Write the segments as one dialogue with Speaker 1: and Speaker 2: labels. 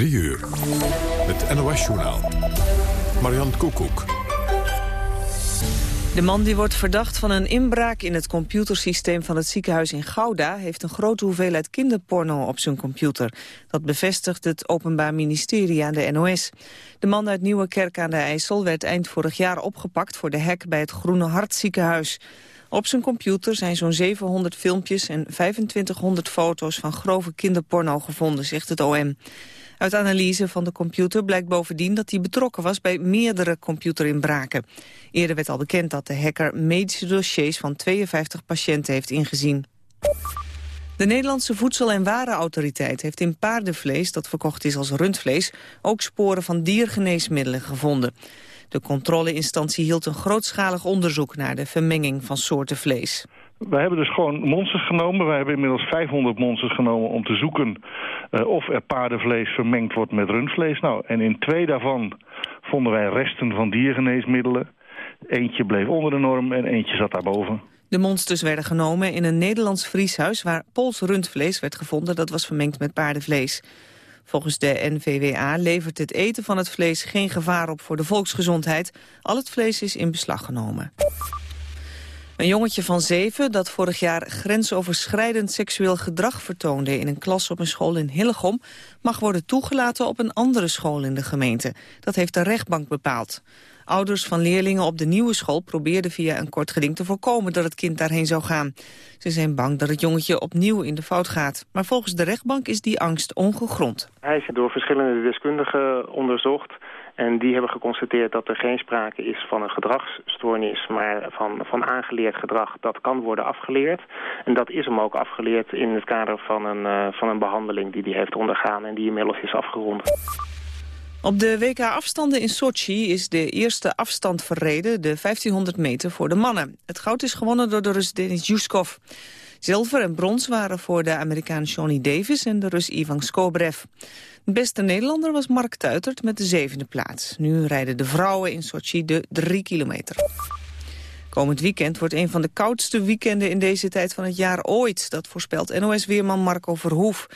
Speaker 1: 3 uur. Het NOS-journaal. Marian Koekoek.
Speaker 2: De man die wordt verdacht van een inbraak in het computersysteem van het ziekenhuis in Gouda... heeft een grote hoeveelheid kinderporno op zijn computer. Dat bevestigt het Openbaar Ministerie aan de NOS. De man uit Nieuwe Kerk aan de IJssel werd eind vorig jaar opgepakt... voor de hack bij het Groene Hart ziekenhuis. Op zijn computer zijn zo'n 700 filmpjes en 2500 foto's van grove kinderporno gevonden, zegt het OM. Uit analyse van de computer blijkt bovendien dat hij betrokken was bij meerdere computerinbraken. Eerder werd al bekend dat de hacker medische dossiers van 52 patiënten heeft ingezien. De Nederlandse Voedsel- en Warenautoriteit heeft in paardenvlees dat verkocht is als rundvlees ook sporen van diergeneesmiddelen gevonden. De controleinstantie hield een grootschalig onderzoek naar de vermenging van soorten vlees.
Speaker 3: We hebben dus gewoon monsters genomen. We hebben inmiddels 500 monsters genomen om te zoeken uh, of er paardenvlees vermengd wordt met rundvlees. Nou, en in twee daarvan vonden wij resten van diergeneesmiddelen. Eentje bleef onder de norm en eentje zat daarboven.
Speaker 2: De monsters werden genomen in een Nederlands vrieshuis waar Pools rundvlees werd gevonden dat was vermengd met paardenvlees. Volgens de NVWA levert het eten van het vlees geen gevaar op voor de volksgezondheid. Al het vlees is in beslag genomen. Een jongetje van zeven dat vorig jaar grensoverschrijdend seksueel gedrag vertoonde in een klas op een school in Hillegom mag worden toegelaten op een andere school in de gemeente. Dat heeft de rechtbank bepaald. Ouders van leerlingen op de nieuwe school probeerden via een kort geding te voorkomen dat het kind daarheen zou gaan. Ze zijn bang dat het jongetje opnieuw in de fout gaat. Maar volgens de rechtbank is die angst ongegrond.
Speaker 4: Hij is door verschillende deskundigen onderzocht. En die hebben geconstateerd dat er geen sprake is van een gedragsstoornis, maar van, van aangeleerd gedrag dat kan worden afgeleerd. En dat is hem ook afgeleerd in het kader van een, uh, van een behandeling die hij heeft ondergaan en die inmiddels is afgerond.
Speaker 2: Op de WK-afstanden in Sochi is de eerste afstand verreden, de 1500 meter voor de mannen. Het goud is gewonnen door de Rus Denis Juskov. Zilver en brons waren voor de Amerikaan Johnny Davis en de Rus Ivan Skobrev. Beste Nederlander was Mark Tuitert met de zevende plaats. Nu rijden de vrouwen in Sochi de drie kilometer. Komend weekend wordt een van de koudste weekenden in deze tijd van het jaar ooit. Dat voorspelt NOS-weerman Marco Verhoef.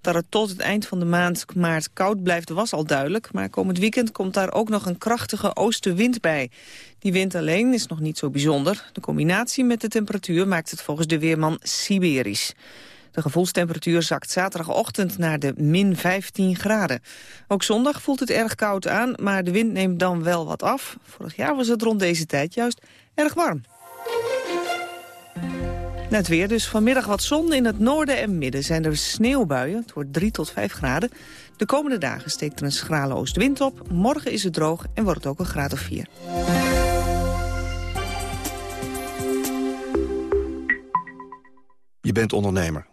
Speaker 2: Dat het tot het eind van de maand maart koud blijft was al duidelijk. Maar komend weekend komt daar ook nog een krachtige oostenwind bij. Die wind alleen is nog niet zo bijzonder. De combinatie met de temperatuur maakt het volgens de weerman Siberisch. De gevoelstemperatuur zakt zaterdagochtend naar de min 15 graden. Ook zondag voelt het erg koud aan, maar de wind neemt dan wel wat af. Vorig jaar was het rond deze tijd juist erg warm. Net weer dus vanmiddag wat zon. In het noorden en midden zijn er sneeuwbuien. Het wordt 3 tot 5 graden. De komende dagen steekt er een schrale oostwind op. Morgen is het droog en wordt het ook een graad of 4.
Speaker 5: Je bent ondernemer.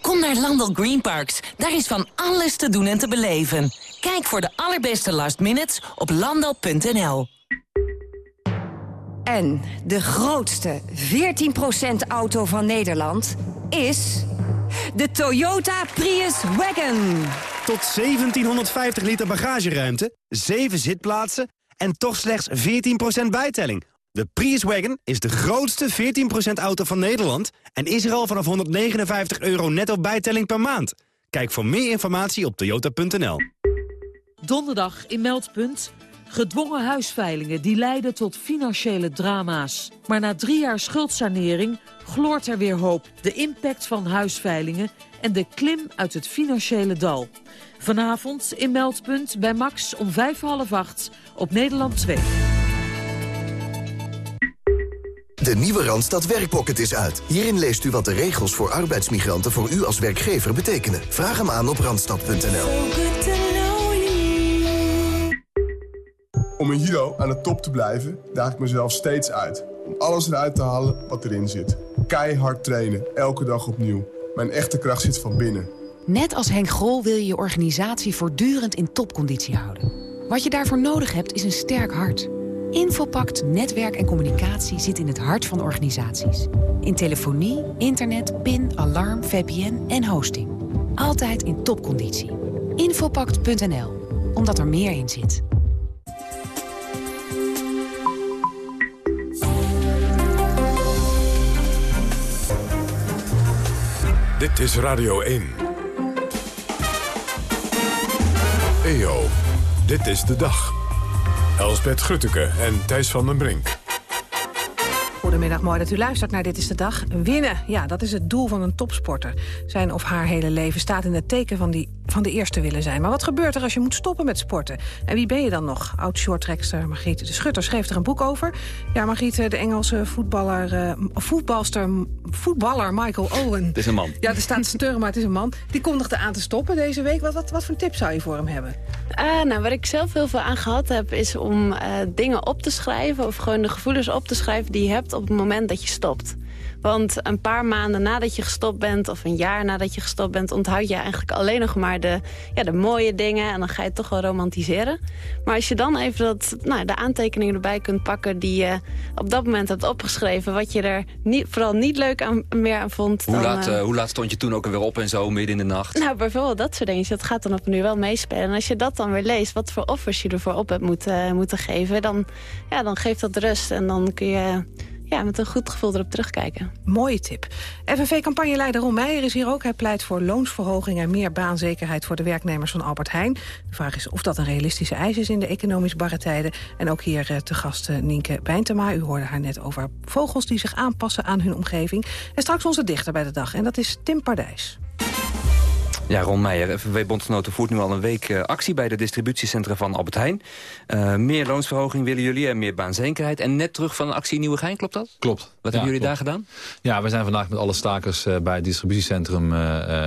Speaker 6: Kom naar Landel Green Parks. Daar is van alles te doen en te beleven. Kijk voor de allerbeste last minutes op landal.nl.
Speaker 7: En de grootste 14% auto van Nederland is de Toyota Prius Wagon.
Speaker 8: Tot 1750 liter bagageruimte, 7 zitplaatsen en toch slechts 14% bijtelling. De Prius Wagon is de grootste 14% auto van Nederland... en is er al vanaf 159 euro netto bijtelling per maand. Kijk voor meer informatie op toyota.nl.
Speaker 9: Donderdag in Meldpunt Gedwongen huisveilingen die leiden tot financiële drama's. Maar na drie jaar schuldsanering gloort er weer hoop. De impact van huisveilingen en de klim uit het financiële dal. Vanavond in Meldpunt bij Max om vijf half acht op Nederland 2.
Speaker 10: De nieuwe Randstad Werkpocket is uit. Hierin leest u wat de regels voor arbeidsmigranten voor u als werkgever betekenen. Vraag hem aan op randstad.nl.
Speaker 11: Om een Hero aan de top te blijven, daag ik mezelf steeds uit. Om alles eruit te halen wat erin zit. Keihard trainen, elke dag opnieuw. Mijn echte kracht zit van binnen.
Speaker 12: Net als Henk Grol wil je je organisatie voortdurend in topconditie houden. Wat je daarvoor nodig hebt is een sterk hart. Infopact Netwerk en Communicatie zit in het hart van organisaties. In telefonie, internet, PIN, alarm, VPN en hosting. Altijd in topconditie. Infopact.nl, omdat er meer in zit.
Speaker 1: Dit is Radio 1. EO, dit is de dag. Elsbeth Grutteke en Thijs van den Brink.
Speaker 13: Goedemiddag, mooi dat u luistert naar Dit is de Dag. Winnen, ja, dat is het doel van een topsporter. Zijn of haar hele leven staat in het teken van, die, van de eerste willen zijn. Maar wat gebeurt er als je moet stoppen met sporten? En wie ben je dan nog? Oud-shorttrekster Margriet de Schutter schreef er een boek over. Ja, Margriet, de Engelse voetballer, uh, voetbalster, voetballer Michael Owen.
Speaker 14: Het is een man.
Speaker 13: Ja, er staat sturren, maar het is een man. Die kondigde aan te stoppen deze week. Wat, wat, wat voor tip zou je voor hem hebben?
Speaker 15: Uh, nou, waar ik zelf heel veel aan gehad heb... is om uh, dingen op te schrijven... of gewoon de gevoelens op te schrijven die je hebt op het moment dat je stopt. Want een paar maanden nadat je gestopt bent... of een jaar nadat je gestopt bent... onthoud je eigenlijk alleen nog maar de, ja, de mooie dingen... en dan ga je het toch wel romantiseren. Maar als je dan even dat, nou, de aantekeningen erbij kunt pakken... die je op dat moment hebt opgeschreven... wat je er niet, vooral niet leuk aan, meer aan vond...
Speaker 14: Hoe, laat, uh, hoe laat stond je toen ook weer op en zo, midden in de nacht?
Speaker 15: Nou, bijvoorbeeld dat soort dingen. Dat gaat dan op nu wel meespelen. En als je dat dan weer leest, wat voor offers je ervoor op hebt moeten, moeten geven... Dan, ja, dan geeft dat rust en dan kun je ja, met een goed gevoel erop terugkijken.
Speaker 13: Mooie tip. FNV-campagneleider Ron Meijer is hier ook. Hij pleit voor loonsverhoging en meer baanzekerheid voor de werknemers van Albert Heijn. De vraag is of dat een realistische eis is in de economisch barre tijden. En ook hier te gast Nienke Bijntema. U hoorde haar net over vogels die zich aanpassen aan hun omgeving. En straks onze dichter bij de dag. En dat is Tim Pardijs.
Speaker 14: Ja, Ron Meijer, FNW-bondgenoten voert nu al een week uh, actie... bij de distributiecentra van Albert Heijn. Uh, meer loonsverhoging willen jullie en meer baanzekerheid. En net terug van een actie in Nieuwegein, klopt dat?
Speaker 16: Klopt.
Speaker 14: Wat ja, hebben jullie daar gedaan?
Speaker 16: Ja, we zijn vandaag met alle stakers uh, bij het distributiecentrum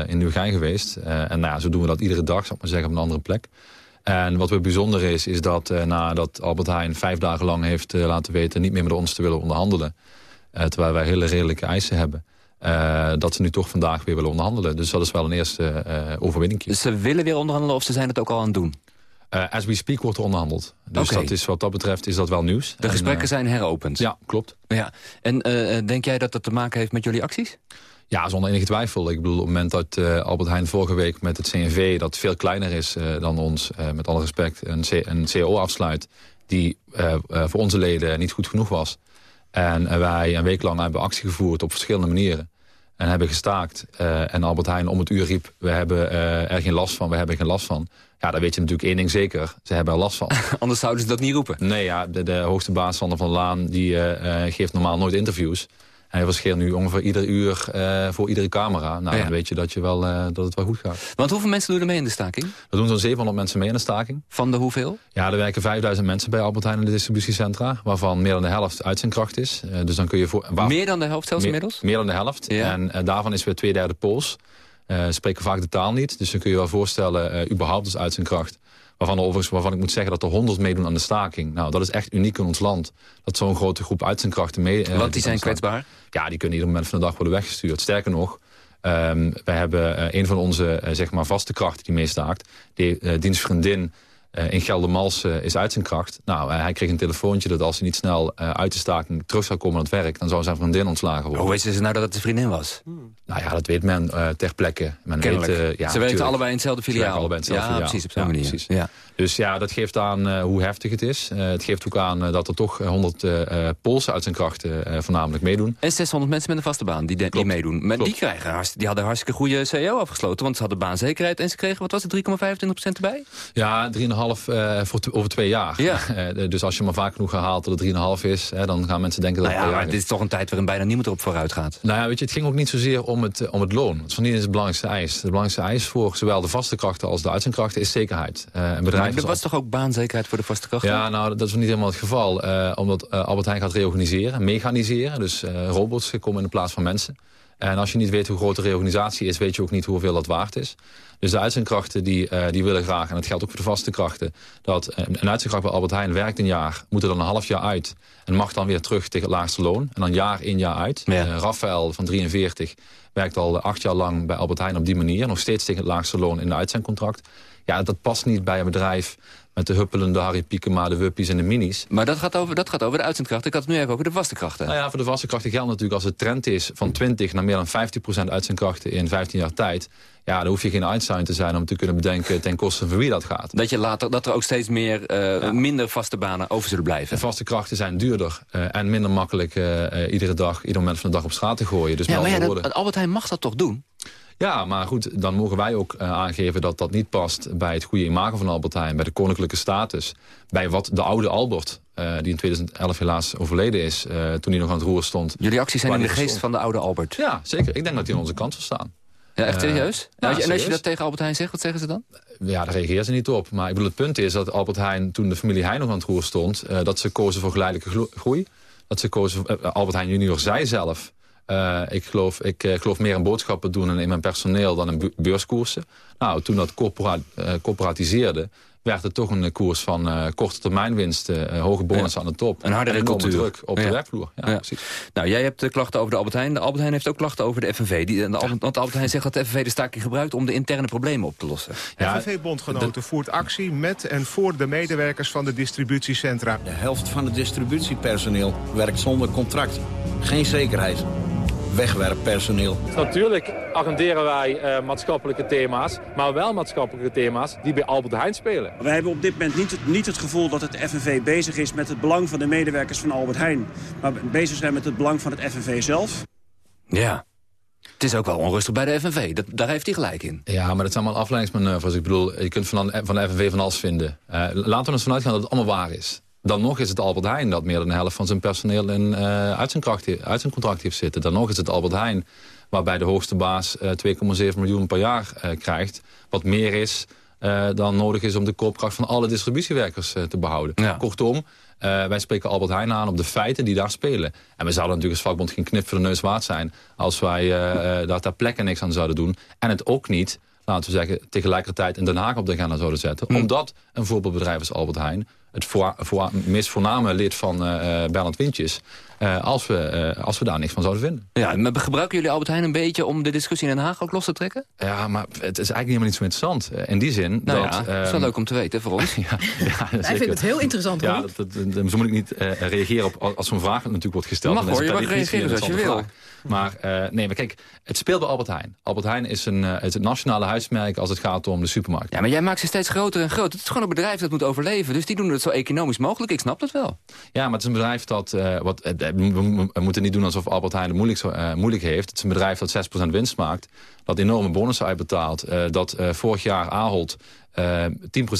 Speaker 16: in Nieuwegein geweest. en nou ja, zo doen we dat iedere dag, zal ik maar zeggen, op een andere plek. En wat weer bijzonder is, is dat nadat Albert Heijn vijf dagen lang heeft laten weten... niet meer met ons te willen onderhandelen... terwijl wij hele redelijke eisen hebben... Uh, dat ze nu toch vandaag weer willen onderhandelen. Dus dat is wel een eerste uh, overwinning.
Speaker 14: Dus ze willen weer onderhandelen of ze zijn het ook al aan het doen?
Speaker 16: Uh, as we speak wordt er onderhandeld. Dus okay. dat is, wat dat betreft is dat wel nieuws.
Speaker 14: De en, gesprekken zijn heropend?
Speaker 16: Ja, klopt.
Speaker 14: Ja. En denk jij dat dat te maken heeft met jullie acties?
Speaker 16: Ja, zonder enige twijfel. Ik bedoel, op het moment dat uh, Albert Heijn vorige week met het CNV... dat veel kleiner is uh, dan ons, uh, met alle respect, een, C een CO afsluit... die voor onze leden niet goed genoeg was. En wij een week lang hebben actie gevoerd op verschillende manieren en hebben gestaakt. Uh, en Albert Heijn om het uur riep, we hebben uh, er geen last van, we hebben geen last van. Ja, dan weet je natuurlijk één ding zeker, ze hebben er last van.
Speaker 14: Anders zouden ze dat niet roepen.
Speaker 16: Nee, ja, de, de hoogste baas van der Laan, die uh, geeft normaal nooit interviews. Hij verschilt nu ongeveer ieder uur uh, voor iedere camera. Nou, ja. dan weet je dat, je wel, uh, dat het wel goed gaat.
Speaker 14: Want hoeveel mensen doen er mee in de staking?
Speaker 16: Er doen zo'n 700 mensen mee in de staking.
Speaker 14: Van de hoeveel?
Speaker 16: Ja, er werken 5000 mensen bij Albert Heijn in de distributiecentra. Waarvan meer dan de helft uitzendkracht is. Uh, dus dan kun je voor,
Speaker 14: waar, meer dan de helft zelfs
Speaker 16: meer,
Speaker 14: inmiddels?
Speaker 16: Meer dan de helft. Ja. En daarvan is weer twee derde Pools. spreken vaak de taal niet. Dus dan kun je wel voorstellen, überhaupt als uitzendkracht Waarvan, overigens, waarvan ik moet zeggen dat er honderd meedoen aan de staking. Nou, dat is echt uniek in ons land. Dat zo'n grote groep uitzendkrachten mee...
Speaker 14: Uh, Want die zijn kwetsbaar?
Speaker 16: Ja, die kunnen ieder moment van de dag worden weggestuurd. Sterker nog, um, wij hebben uh, een van onze uh, zeg maar vaste krachten die meestaakt. Die uh, dienstvriendin in Geldermalsen is uit zijn kracht. Nou, uh, hij kreeg een telefoontje dat als hij niet snel uh, uit de staking terug zou komen aan het werk... dan zou zijn vriendin ontslagen worden.
Speaker 14: Hoe wisten ze nou dat het de vriendin was?
Speaker 16: Hmm. Nou ja, dat weet men ter plekke. Men
Speaker 14: weet,
Speaker 16: ja,
Speaker 14: ze werken allebei in hetzelfde filiaal.
Speaker 16: allebei in hetzelfde
Speaker 14: ja,
Speaker 16: filiaal.
Speaker 14: precies, op zo'n ja, manier. Precies. Ja.
Speaker 16: Dus ja, dat geeft aan hoe heftig het is. het geeft ook aan dat er toch 100 Poolse uit zijn krachten voornamelijk meedoen.
Speaker 14: En 600 mensen met een vaste baan die, die meedoen. Maar die, krijgen, die hadden hartstikke goede CEO afgesloten. Want ze hadden baanzekerheid en ze kregen, wat was het, 3,25% erbij?
Speaker 16: Ja, 3,5 voor over twee jaar.
Speaker 14: Ja.
Speaker 16: dus als je maar vaak genoeg herhaalt dat het 3,5 is... Hè, dan gaan mensen denken dat
Speaker 14: nou ja, maar dit is toch een tijd waarin bijna niemand erop vooruit gaat.
Speaker 16: Nou ja, weet je, het ging ook niet zozeer om het, om het loon. Het van is het belangrijkste eis. De belangrijkste eis voor zowel de vaste krachten als de uitzendkrachten is zekerheid. Een bedrijf
Speaker 14: maar er was toch ook baanzekerheid voor de vaste krachten?
Speaker 16: Ja, nou, dat is niet helemaal het geval. Omdat Albert Heijn gaat reorganiseren, mechaniseren. Dus robots komen in de plaats van mensen. En als je niet weet hoe groot de reorganisatie is... weet je ook niet hoeveel dat waard is. Dus de uitzendkrachten die, uh, die willen graag, en dat geldt ook voor de vaste krachten... dat uh, een uitzendkracht bij Albert Heijn werkt een jaar... moet er dan een half jaar uit en mag dan weer terug tegen het laagste loon. En dan jaar in, jaar uit. Ja. Uh, Rafael van 43 werkt al acht jaar lang bij Albert Heijn op die manier. Nog steeds tegen het laagste loon in een uitzendcontract. Ja, dat past niet bij een bedrijf met de huppelende Harry Piekema, de Wuppies en de Minis.
Speaker 14: Maar dat gaat over, dat gaat over de uitzendkrachten. Ik had het nu even over de vaste krachten.
Speaker 16: Nou ja, voor de vaste krachten geldt natuurlijk als het trend is van 20 naar meer dan 50% uitzendkrachten in 15 jaar tijd. Ja, dan hoef je geen Einstein te zijn om te kunnen bedenken ten koste van wie dat gaat.
Speaker 14: Dat, je later, dat er ook steeds meer, uh, minder vaste banen over zullen blijven.
Speaker 16: De vaste krachten zijn duurder uh, en minder makkelijk uh, iedere dag, ieder moment van de dag op straat te gooien. Dus
Speaker 14: ja, maar ja, dat, Albert Heijn mag dat toch doen?
Speaker 16: Ja, maar goed, dan mogen wij ook uh, aangeven dat dat niet past... bij het goede imago van Albert Heijn, bij de koninklijke status... bij wat de oude Albert, uh, die in 2011 helaas overleden is... Uh, toen hij nog aan het roer stond.
Speaker 14: Jullie acties zijn in de geest van de oude Albert?
Speaker 16: Ja, zeker. Ik denk dat hij aan onze kant zal staan.
Speaker 14: Ja, echt serieus? Ja, en als je dat tegen Albert Heijn zegt, wat zeggen ze dan?
Speaker 16: Ja, daar reageren ze niet op. Maar ik bedoel, het punt is dat Albert Heijn, toen de familie Heijn nog aan het roer stond... dat ze kozen voor geleidelijke groei. Dat ze kozen, Albert Heijn junior zei zelf... Uh, ik, geloof, ik uh, geloof meer in boodschappen doen in mijn personeel dan in beurskoersen. Nou, toen dat corpora uh, corporatiseerde, werd het toch een koers van uh, korte termijn winsten, hoge bonus ja. aan de top.
Speaker 14: Een harde cultuur.
Speaker 16: druk op
Speaker 14: ja.
Speaker 16: de werkvloer. Ja,
Speaker 14: ja. Precies. Nou, jij hebt klachten over de Albert Heijn. De Albert Heijn heeft ook klachten over de FNV. Die, de, Want de Albert Heijn zegt dat de FNV de staking gebruikt om de interne problemen op te lossen.
Speaker 17: FNV-bondgenoten voert actie met en voor de medewerkers van de distributiecentra.
Speaker 18: De helft van het distributiepersoneel werkt zonder contract. Geen zekerheid wegwerppersoneel.
Speaker 19: Natuurlijk agenderen wij uh, maatschappelijke thema's, maar wel maatschappelijke thema's die bij Albert Heijn spelen.
Speaker 20: Wij hebben op dit moment niet het, niet het gevoel dat het FNV bezig is met het belang van de medewerkers van Albert Heijn, maar bezig zijn met het belang van het FNV zelf.
Speaker 14: Ja. Het is ook wel onrustig bij de FNV. Dat, daar heeft hij gelijk in.
Speaker 16: Ja, maar dat zijn allemaal afleidingsmanoeuvres. Ik bedoel, je kunt van, van de FNV van alles vinden. Uh, laten we er vanuit gaan dat het allemaal waar is. Dan nog is het Albert Heijn dat meer dan de helft van zijn personeel in, uh, uit, zijn kracht, uit zijn contract heeft zitten. Dan nog is het Albert Heijn waarbij de hoogste baas uh, 2,7 miljoen per jaar uh, krijgt. Wat meer is dan nodig is om de koopkracht van alle distributiewerkers te behouden. Ja. Kortom, wij spreken Albert Heijn aan op de feiten die daar spelen. En we zouden natuurlijk als vakbond geen knip voor de neus waard zijn... als wij daar ter plekke niks aan zouden doen. En het ook niet laten we zeggen, tegelijkertijd in Den Haag op de agenda zouden zetten.
Speaker 14: Hm.
Speaker 16: Omdat een voorbeeldbedrijf als Albert Heijn het voor, voor, meest voorname lid van uh, Berland Wintjes... Uh, als, we, uh, als we daar niks van zouden vinden.
Speaker 14: Ja, maar gebruiken jullie Albert Heijn een beetje om de discussie in Den Haag ook los te trekken?
Speaker 16: Ja, maar het is eigenlijk helemaal niet zo interessant. In die zin
Speaker 14: nou
Speaker 16: dat...
Speaker 14: Ja, dat is wel leuk om te weten voor ons.
Speaker 16: ja, ja,
Speaker 13: Wij vinden het heel interessant,
Speaker 16: Ja, dat, dat, dat, zo moet ik niet reageren op als zo'n vraag natuurlijk wordt gesteld.
Speaker 14: Mag hoor, je mag reageren zoals je wil.
Speaker 16: Vraag. Maar nee, maar kijk, het speelt bij Albert Heijn. Albert Heijn is, een, is het nationale huismerk als het gaat om de supermarkt.
Speaker 14: Ja, maar jij maakt ze steeds groter en groter. Het is gewoon een bedrijf dat moet overleven. Dus die doen het zo economisch mogelijk. Ik snap dat wel.
Speaker 16: Ja, maar het is een bedrijf dat... Uh, wat, we, moeten niet doen alsof Albert Heijn het moeilijk, moeilijk heeft. Het is een bedrijf dat 6% winst maakt. Dat enorme bonussen uitbetaalt. dat vorig jaar Ahold uh,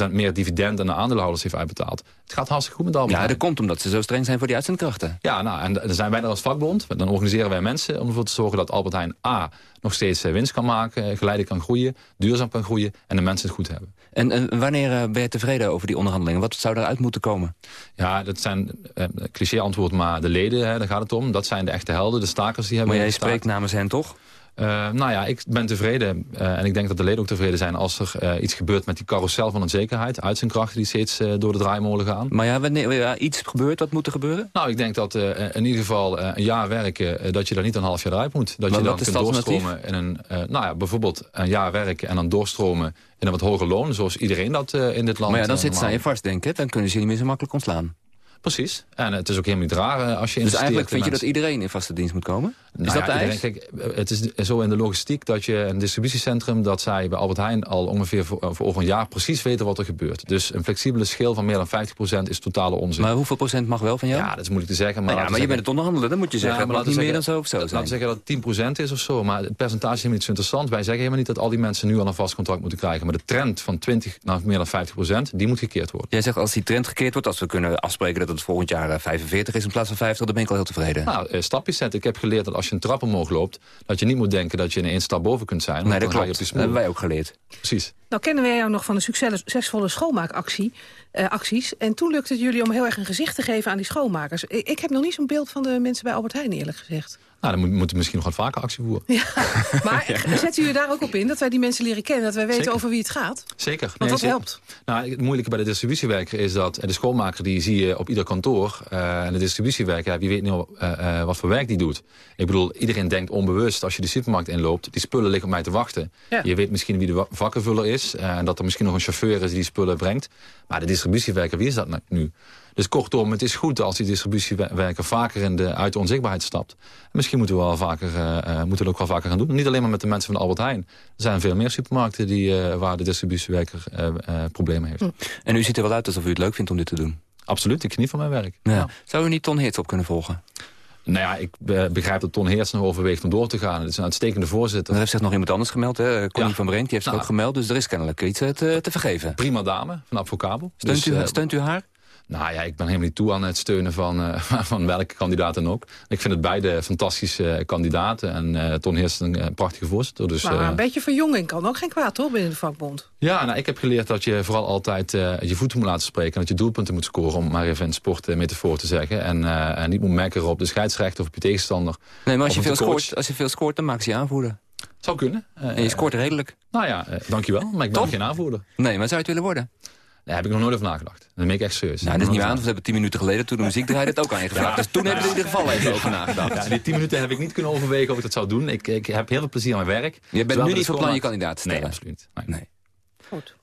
Speaker 16: 10% meer dividend aan de aandeelhouders heeft uitbetaald. Het gaat hartstikke goed met Albert
Speaker 14: Ja, dat komt omdat ze zo streng zijn voor die uitzendkrachten.
Speaker 16: Ja, nou, en dan zijn wij er als vakbond. Dan organiseren wij mensen om ervoor te zorgen dat Albert Heijn A... nog steeds winst kan maken, geleidelijk kan groeien... duurzaam kan groeien en de mensen het goed hebben.
Speaker 14: En, en wanneer ben je tevreden over die onderhandelingen? Wat zou eruit moeten komen?
Speaker 16: Ja, dat zijn uh, cliché antwoord, maar de leden, hè, daar gaat het om. Dat zijn de echte helden, de stakers die hebben...
Speaker 14: Maar jij spreekt namens hen toch?
Speaker 16: Uh, nou ja, ik ben tevreden. Uh, en ik denk dat de leden ook tevreden zijn als er uh, iets gebeurt met die carousel van onzekerheid. Uit zijn krachten die steeds door de draaimolen gaan.
Speaker 14: Maar ja, wanneer ja, iets gebeurt, wat moet er gebeuren?
Speaker 16: Nou, ik denk dat in ieder geval een jaar werken, dat je daar niet een half jaar eruit moet. Dat
Speaker 14: maar
Speaker 16: je dan
Speaker 14: kunt
Speaker 16: doorstromen in een, nou ja, bijvoorbeeld een jaar werken en dan doorstromen in een wat hoger loon. Zoals iedereen dat in dit land...
Speaker 14: Maar ja, dan zit ze aan je vast, denk ik. Dan kunnen ze je niet meer zo makkelijk ontslaan.
Speaker 16: Precies. En het is ook helemaal niet raar als je
Speaker 14: Dus eigenlijk vind je dat iedereen in vaste dienst moet komen? Is
Speaker 16: nou
Speaker 14: dat
Speaker 16: ja,
Speaker 14: de
Speaker 16: iedereen, kijk, Het is zo in de logistiek dat je een distributiecentrum... dat zij bij Albert Heijn al ongeveer voor, voor over een jaar precies weten wat er gebeurt. Dus een flexibele schil van meer dan 50% is totale onzin.
Speaker 14: Maar hoeveel procent mag wel van jou?
Speaker 16: Ja, dat is moeilijk te zeggen. Maar,
Speaker 14: nou ja, maar je bent het onderhandelen, dan moet je zeggen. Ja, maar, maar niet meer dan zo of zo
Speaker 16: Laten we zeggen dat het 10% is of zo. Maar het percentage is helemaal niet zo interessant. Wij zeggen helemaal niet dat al die mensen nu al een vast contract moeten krijgen. Maar de trend van 20 naar meer dan 50%, die moet gekeerd worden.
Speaker 14: Jij zegt als die trend gekeerd wordt, als we kunnen afspreken dat het volgend jaar 45 is in plaats van 50, dan ben ik al heel tevreden.
Speaker 16: Nou, stapjes zetten. Ik heb geleerd dat als je een trap omhoog loopt... dat je niet moet denken dat je in één stap boven kunt zijn.
Speaker 14: Nee, dat klopt. Dat hebben wij ook geleerd.
Speaker 16: Precies.
Speaker 13: Nou kennen wij jou nog van de succesvolle schoonmaakactie. Uh, acties. En toen lukte het jullie om heel erg een gezicht te geven aan die schoonmakers. Ik, ik heb nog niet zo'n beeld van de mensen bij Albert Heijn, eerlijk gezegd.
Speaker 16: Nou, dan moet, moeten we misschien nog wat vaker actie voeren.
Speaker 13: Ja, maar zetten jullie daar ook op in dat wij die mensen leren kennen... dat wij weten
Speaker 16: Zeker.
Speaker 13: over wie het gaat?
Speaker 16: Zeker.
Speaker 13: Want
Speaker 16: Nee,
Speaker 13: dat
Speaker 16: zeker.
Speaker 13: helpt.
Speaker 16: Nou, het moeilijke bij de distributiewerker is dat... de schoonmaker die zie je op ieder kantoor. eh, en de distributiewerker, ja, wie weet nou eh, wat voor werk die doet. Ik bedoel, iedereen denkt onbewust als je de supermarkt inloopt... die spullen liggen op mij te wachten.
Speaker 21: Ja.
Speaker 16: Je weet misschien wie de vakkenvuller is... en dat er misschien nog een chauffeur is die die spullen brengt. Maar de distributiewerker, wie is dat nou nu? Dus kortom, het is goed als die distributiewerker vaker in de, uit de onzichtbaarheid stapt. Misschien moeten we, wel vaker, eh, eh, moeten we ook wel vaker gaan doen. Niet alleen maar met de mensen van Albert Heijn. Er zijn veel meer supermarkten die, eh, waar de distributiewerker problemen heeft.
Speaker 14: En u ziet er wel uit alsof u het leuk vindt om dit te doen.
Speaker 16: Absoluut, ik geniet van mijn werk.
Speaker 14: Ja. Zou u niet Ton Heerts op kunnen volgen?
Speaker 16: Nou ja, ik begrijp dat Ton Heerts nog overweegt om door te gaan. Het is een uitstekende voorzitter.
Speaker 14: Er heeft zich nog iemand anders gemeld, hè? Connie van Brink, die heeft zich ook gemeld. Dus er is kennelijk iets te, te vergeven.
Speaker 16: Prima dame van Advocabo.
Speaker 14: Steunt, u,
Speaker 16: eh,
Speaker 14: steunt u haar?
Speaker 16: Nou ja, ik ben helemaal niet toe aan het steunen van, eh, van welke kandidaat dan ook. Ik vind het beide fantastische kandidaten. En eh Ton Heerts is een eh, prachtige voorzitter. Dus,
Speaker 13: maar een beetje verjonging kan ook geen kwaad, toch, binnen de vakbond?
Speaker 16: Ja, nou, ik heb geleerd dat je vooral altijd eh, je voeten moet laten spreken... en dat je doelpunten moet scoren, om maar even in sport uh, metafoor te zeggen. En, uh, en niet moet mekkeren op de scheidsrechter of op je tegenstander.
Speaker 14: Nee, maar als je, veel
Speaker 16: coach.
Speaker 14: scoort, als je veel scoort, dan maak je je aanvoerder.
Speaker 16: Zou kunnen.
Speaker 14: en je scoort redelijk.
Speaker 16: Nou ja, uh, dankjewel, maar ik ben
Speaker 14: Top.
Speaker 16: geen aanvoerder.
Speaker 14: Nee, maar zou je het willen worden?
Speaker 16: Daar heb ik nog nooit over nagedacht. Dat meen ik echt serieus.
Speaker 14: Nou, dat is niet waar, want we hebben tien minuten geleden, toen de muziek draaide, het ook aan je gevraagd. Dus toen hebben we er in ieder geval even over nagedacht.
Speaker 16: Ja, die tien minuten heb ik niet kunnen overwegen of ik dat zou doen. Ik, ik heb heel veel plezier aan mijn werk.
Speaker 14: Je bent nu niet van plan je kandidaat te stellen?
Speaker 16: Nee, absoluut. Nee.
Speaker 14: Nee.
Speaker 13: Goed.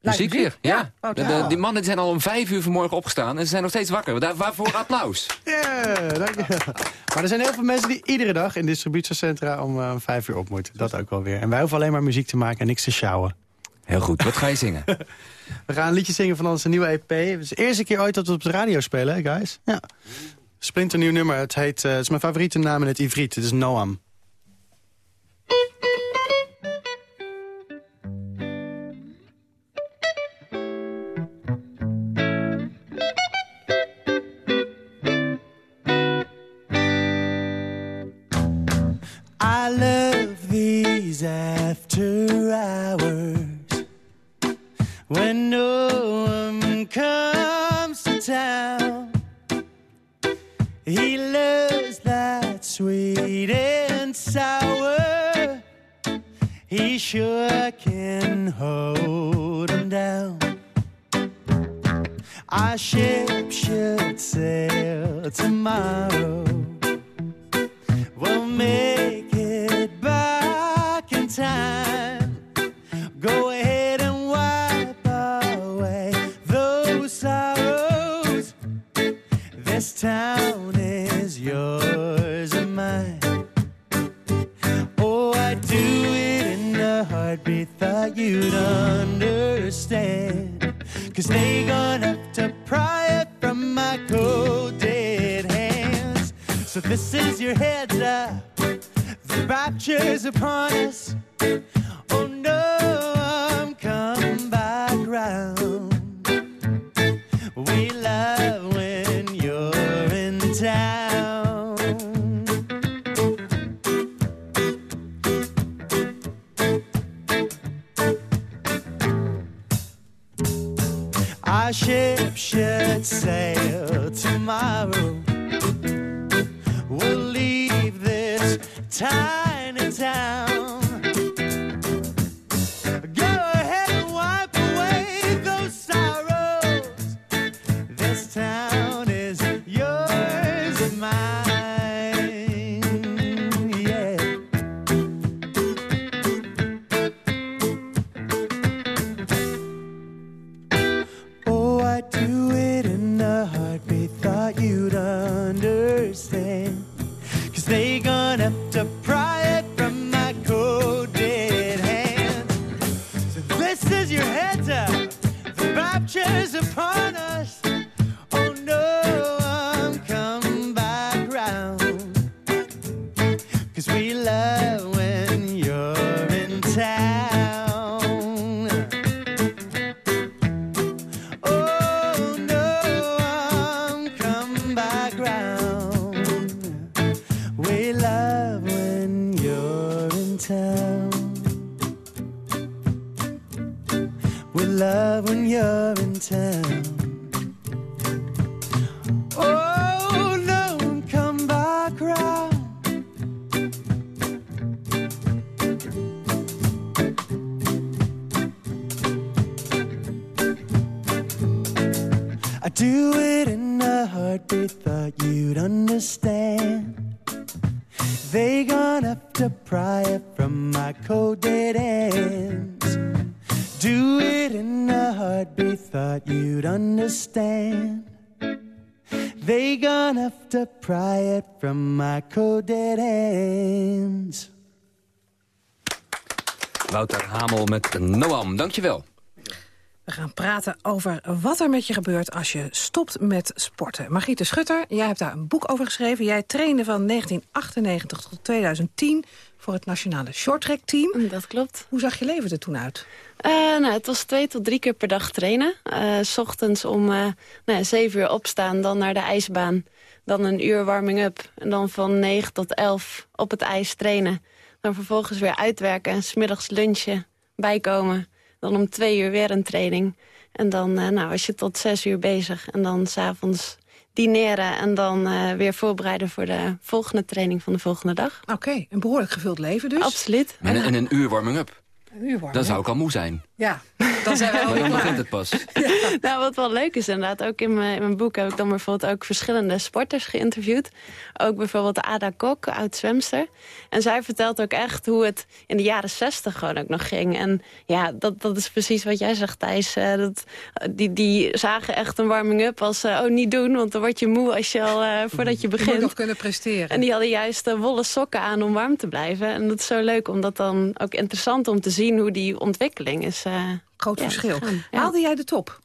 Speaker 14: Muziek weer, ja. De- de- die mannen die zijn al om vijf uur vanmorgen opgestaan en ze zijn nog steeds wakker. Daar, waarvoor applaus?
Speaker 21: Ja, dankjewel. Maar er zijn heel veel mensen die iedere dag in distributiecentra om eh, vijf uur op moeten. Dat ook wel weer. En wij hoeven alleen maar muziek te maken en niks te sjouwen.
Speaker 14: Heel goed. Wat ga je zingen?
Speaker 21: We gaan een liedje zingen van onze nieuwe EP. Het is de eerste keer ooit dat we op de radio spelen, guys. Ja. Splinternieuw nummer. Het, heet, eh, het is mijn favoriete naam in het Ivriet. Het is Noam. I love these after hours when no one comes to town. He loves that sweet and sour. He sure can hold him down. Our ship should sail tomorrow. We'll make it back in time. Town is yours and mine. Oh, I do it in a heartbeat. Thought you'd understand. Cause they gonna have to pry it from my cold dead hands. So this is your heads up. The rapture's upon us. Oh no, ship should sail tomorrow. We'll leave this tiny
Speaker 14: dankjewel.
Speaker 13: We gaan praten over wat er met je gebeurt als je stopt met sporten. Margriete Schutter, jij hebt daar een boek over geschreven. Jij trainde van 1998 tot 2010 voor het nationale shorttrack team.
Speaker 15: Dat klopt.
Speaker 13: Hoe zag je leven er toen uit?
Speaker 15: Uh, nou, het was twee tot drie keer per dag trainen. Uh, s ochtends om uh, nou, zeven uur opstaan, dan naar de ijsbaan. Dan een uur warming-up. En dan van negen tot elf op het ijs trainen. Dan vervolgens weer uitwerken en smiddags lunchen, bijkomen. Dan om twee uur weer een training. En dan nou, was je tot zes uur bezig. En dan s'avonds dineren en dan uh, weer voorbereiden voor de volgende training van de volgende dag.
Speaker 13: Oké, okay, een behoorlijk gevuld leven dus.
Speaker 15: Absoluut.
Speaker 14: En, en een uur warming-up.
Speaker 13: Een uur warming
Speaker 14: Dan zou ik al moe zijn.
Speaker 13: Ja, dan zijn we
Speaker 14: Maar dan begint het pas.
Speaker 15: Ja. Nou, wat wel leuk is inderdaad, ook in mijn, in mijn boek heb ik dan bijvoorbeeld ook verschillende sporters geïnterviewd. Ook bijvoorbeeld Ada Kok, oud zwemster. En zij vertelt ook echt hoe het in de jaren zestig gewoon ook nog ging. En ja, dat, dat is precies wat jij zegt, Thijs. Uh, dat, die, die zagen echt een warming-up als, uh, oh, niet doen, want dan word je moe als je al, uh, voordat je begint.
Speaker 13: Je moet nog kunnen presteren.
Speaker 15: En die hadden juist wollen sokken aan om warm te blijven. En dat is zo leuk, omdat dan ook interessant om te zien hoe die ontwikkeling is.
Speaker 13: Groot ja, verschil. Ja. Haalde jij de top?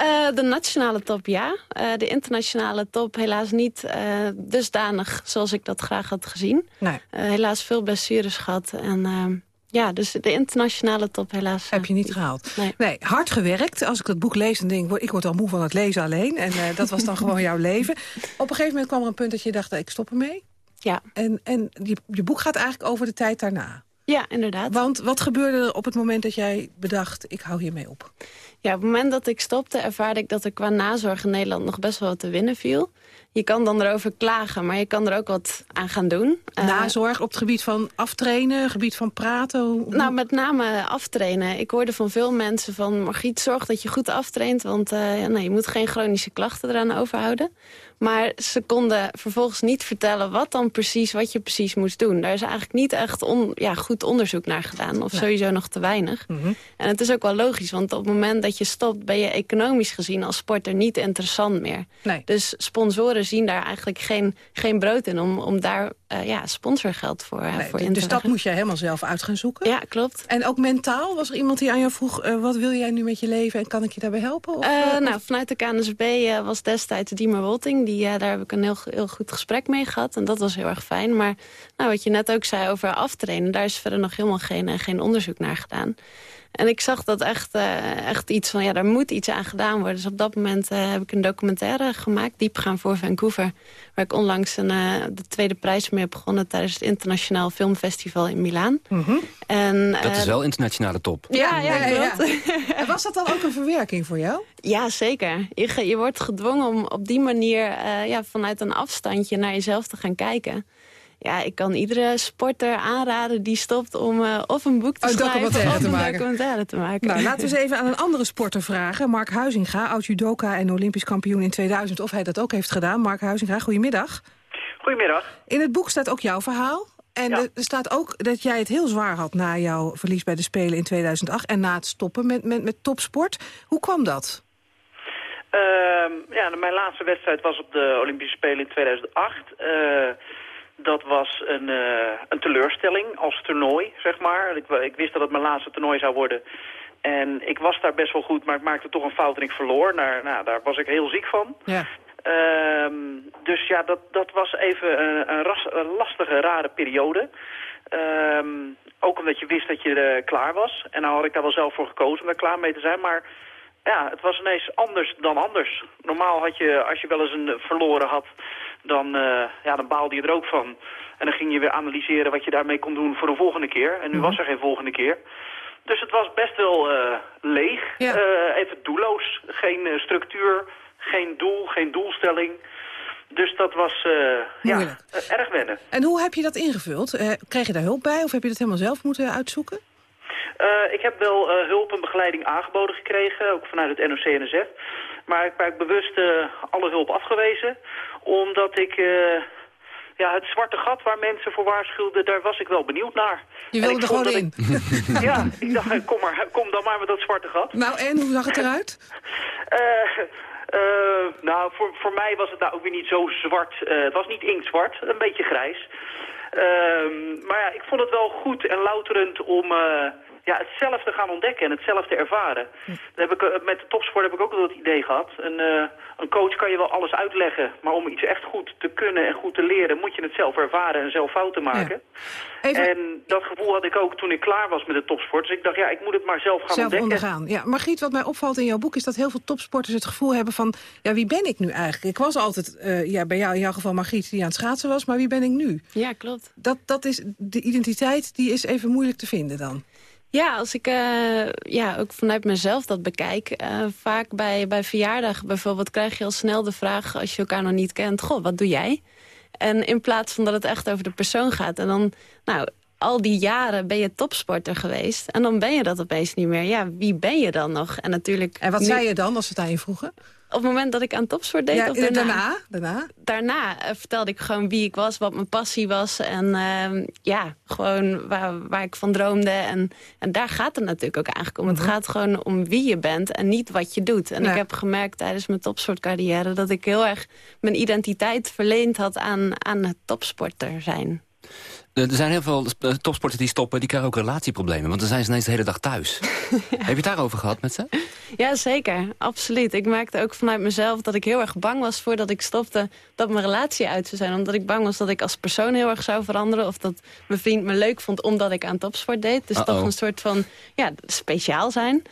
Speaker 15: Uh, de nationale top, ja. Uh, de internationale top helaas niet uh, dusdanig zoals ik dat graag had gezien.
Speaker 13: Nee.
Speaker 15: helaas veel blessures gehad. En ja, dus de internationale top helaas...
Speaker 13: Heb je niet gehaald.
Speaker 15: Nee.
Speaker 13: nee. hard gewerkt. Als ik dat boek lees, dan denk ik, ik word al moe van het lezen alleen. En dat was dan gewoon jouw leven. Op een gegeven moment kwam er een punt dat je dacht, ik stop ermee.
Speaker 15: Ja.
Speaker 13: En, en je, je boek gaat eigenlijk over de tijd daarna.
Speaker 15: Ja, inderdaad.
Speaker 13: Want wat gebeurde er op het moment dat jij bedacht, ik hou hiermee op?
Speaker 15: Ja, op het moment dat ik stopte ervaarde ik dat er qua nazorg in Nederland nog best wel wat te winnen viel. Je kan dan erover klagen, maar je kan er ook wat aan gaan doen.
Speaker 13: Nazorg op het gebied van aftrainen, gebied van praten? Hoe...
Speaker 15: Nou, met name aftrainen. Ik hoorde van veel mensen van... Margriet, zorg dat je goed aftraint, want uh, ja, nee, je moet geen chronische klachten eraan overhouden. Maar ze konden vervolgens niet vertellen wat dan precies, wat je precies moest doen. Daar is eigenlijk niet echt on, ja, goed onderzoek naar gedaan. Of sowieso nog te weinig.
Speaker 13: Mm -hmm.
Speaker 15: En het is ook wel logisch, want op het moment dat je stopt... ben je economisch gezien als sporter niet interessant meer.
Speaker 13: Nee.
Speaker 15: Dus sponsoren zien daar eigenlijk geen, geen brood in... om, om daar uh, ja, sponsorgeld voor, uh,
Speaker 13: nee,
Speaker 15: voor
Speaker 13: Dus dat moest jij helemaal zelf uit gaan zoeken?
Speaker 15: Ja, klopt.
Speaker 13: En ook mentaal? Was er iemand die aan jou vroeg... Uh, wat wil jij nu met je leven en kan ik je daarbij helpen? Of,
Speaker 15: nou, vanuit de KNSB was destijds Diemer Wolting... Die, daar heb ik een heel, heel goed gesprek mee gehad. En dat was heel erg fijn. Maar nou, wat je net ook zei over aftrainen... daar is verder nog helemaal geen, geen onderzoek naar gedaan. En ik zag dat echt, uh, echt iets van, ja, daar moet iets aan gedaan worden. Dus op dat moment uh, heb ik een documentaire gemaakt, Diepgaan voor Vancouver. Waar ik onlangs een, uh, de tweede prijs mee heb begonnen... tijdens het Internationaal Filmfestival in Milaan.
Speaker 13: Mm -hmm.
Speaker 15: en,
Speaker 14: dat is wel internationale top.
Speaker 15: Ja, ja, ja, klopt.
Speaker 13: Ja. en was dat dan ook een verwerking voor jou?
Speaker 15: Ja, zeker. Je, je wordt gedwongen om op die manier ja, vanuit een afstandje naar jezelf te gaan kijken ja, ik kan iedere sporter aanraden die stopt om uh, of een boek te
Speaker 13: oh,
Speaker 15: schrijven of
Speaker 13: te
Speaker 15: een
Speaker 13: maken.
Speaker 15: documentaire te maken.
Speaker 13: Nou, laten we eens even aan een andere sporter vragen. Mark Huizinga, oud judoka en olympisch kampioen in 2000. Of hij dat ook heeft gedaan. Mark Huizinga, goedemiddag.
Speaker 22: Goedemiddag.
Speaker 13: In het boek staat ook jouw verhaal. En
Speaker 22: ja.
Speaker 13: er staat ook dat jij het heel zwaar had na jouw verlies bij de Spelen in 2008... en na het stoppen met, met, met topsport. Hoe kwam dat?
Speaker 22: Uh, ja, mijn laatste wedstrijd was op de Olympische Spelen in 2008... Uh, dat was een, uh, een teleurstelling als toernooi, zeg maar. Ik, ik, wist dat het mijn laatste toernooi zou worden. En ik was daar best wel goed, maar ik maakte toch een fout en ik verloor. Daar, nou, daar was ik heel ziek van.
Speaker 13: Ja.
Speaker 22: Uh, dus ja, dat, dat was even een, een, ras, een lastige, rare periode. Uh, ook omdat je wist dat je klaar was. En nou had ik daar wel zelf voor gekozen om daar klaar mee te zijn. Maar ja, het was ineens anders dan anders. Normaal had je, als je wel eens een verloren had dan, uh, ja, dan baalde je er ook van. En dan ging je weer analyseren wat je daarmee kon doen voor een volgende keer. En nu -hmm. was er geen volgende keer. Dus het was best wel uh, leeg,
Speaker 13: ja.
Speaker 22: uh, even doelloos. Geen structuur, geen doel, geen doelstelling. Dus dat was ja, erg wennen.
Speaker 13: En hoe heb je dat ingevuld? kreeg je daar hulp bij of heb je dat helemaal zelf moeten uitzoeken?
Speaker 22: ik heb wel hulp en begeleiding aangeboden gekregen, ook vanuit het NOC-NSF. Maar ik heb bewust uh, alle hulp afgewezen. Omdat ik... Uh, ja, het zwarte gat waar mensen voor waarschuwden, daar was ik wel benieuwd naar.
Speaker 13: Je wilde er gewoon in?
Speaker 22: Ik, ja, ik dacht, kom, maar, kom dan maar met dat zwarte gat.
Speaker 13: Nou, en hoe zag het eruit?
Speaker 22: Uh, nou, voor, voor mij was het nou ook weer niet zo zwart. Uh, het was niet inktzwart, een beetje grijs. Uh, maar ja, ik vond het wel goed en louterend om ja, het zelf te gaan ontdekken en het zelf te ervaren. heb ik, met de topsport heb ik ook wel het idee gehad. Een, een coach kan je wel alles uitleggen, maar om iets echt goed te kunnen en goed te leren... moet je het zelf ervaren en zelf fouten maken. En dat gevoel had ik ook toen ik klaar was met de topsport. Dus ik dacht, ja, ik moet het maar zelf gaan
Speaker 13: zelf
Speaker 22: ontdekken.
Speaker 13: ondergaan. Ja, Margriet, wat mij opvalt in jouw boek is dat heel veel topsporters het gevoel hebben van... ja, wie ben ik nu eigenlijk? Ik was altijd, uh, ja, bij jou in jouw geval Margriet die aan het schaatsen was, maar wie ben ik nu?
Speaker 15: Ja, klopt.
Speaker 13: Dat, dat is, de identiteit die is even moeilijk te vinden dan.
Speaker 15: Ja, als ik uh, ja, ook vanuit mezelf dat bekijk... Uh, vaak bij, bij verjaardagen bijvoorbeeld krijg je al snel de vraag... als je elkaar nog niet kent, goh, wat doe jij? En in plaats van dat het echt over de persoon gaat. En dan, nou, al die jaren ben je topsporter geweest. En dan ben je dat opeens niet meer. Ja, wie ben je dan nog? En, natuurlijk,
Speaker 13: en wat zei je dan als ze het aan je vroegen?
Speaker 15: Op het moment dat ik aan topsport deed?
Speaker 13: Ja,
Speaker 15: of daarna?
Speaker 13: daarna? Daarna,
Speaker 15: daarna uh, vertelde ik gewoon wie ik was, wat mijn passie was. En uh, ja, gewoon waar, waar ik van droomde. En, en daar gaat het natuurlijk ook eigenlijk om. Het gaat gewoon om wie je bent en niet wat je doet. En ja. ik heb gemerkt tijdens mijn topsportcarrière... dat ik heel erg mijn identiteit verleend had aan, aan het topsporter zijn.
Speaker 14: Er zijn heel veel topsporters die stoppen, die krijgen ook relatieproblemen. Want dan zijn ze ineens de hele dag thuis. Heb je het daarover gehad met ze?
Speaker 15: Ja, zeker. Absoluut. Ik merkte ook vanuit mezelf dat ik heel erg bang was voordat ik stopte... dat mijn relatie uit zou zijn. Omdat ik bang was dat ik als persoon heel erg zou veranderen. Of dat mijn vriend me leuk vond omdat ik aan topsport deed. Dus uh -oh. toch een soort van ja, speciaal zijn.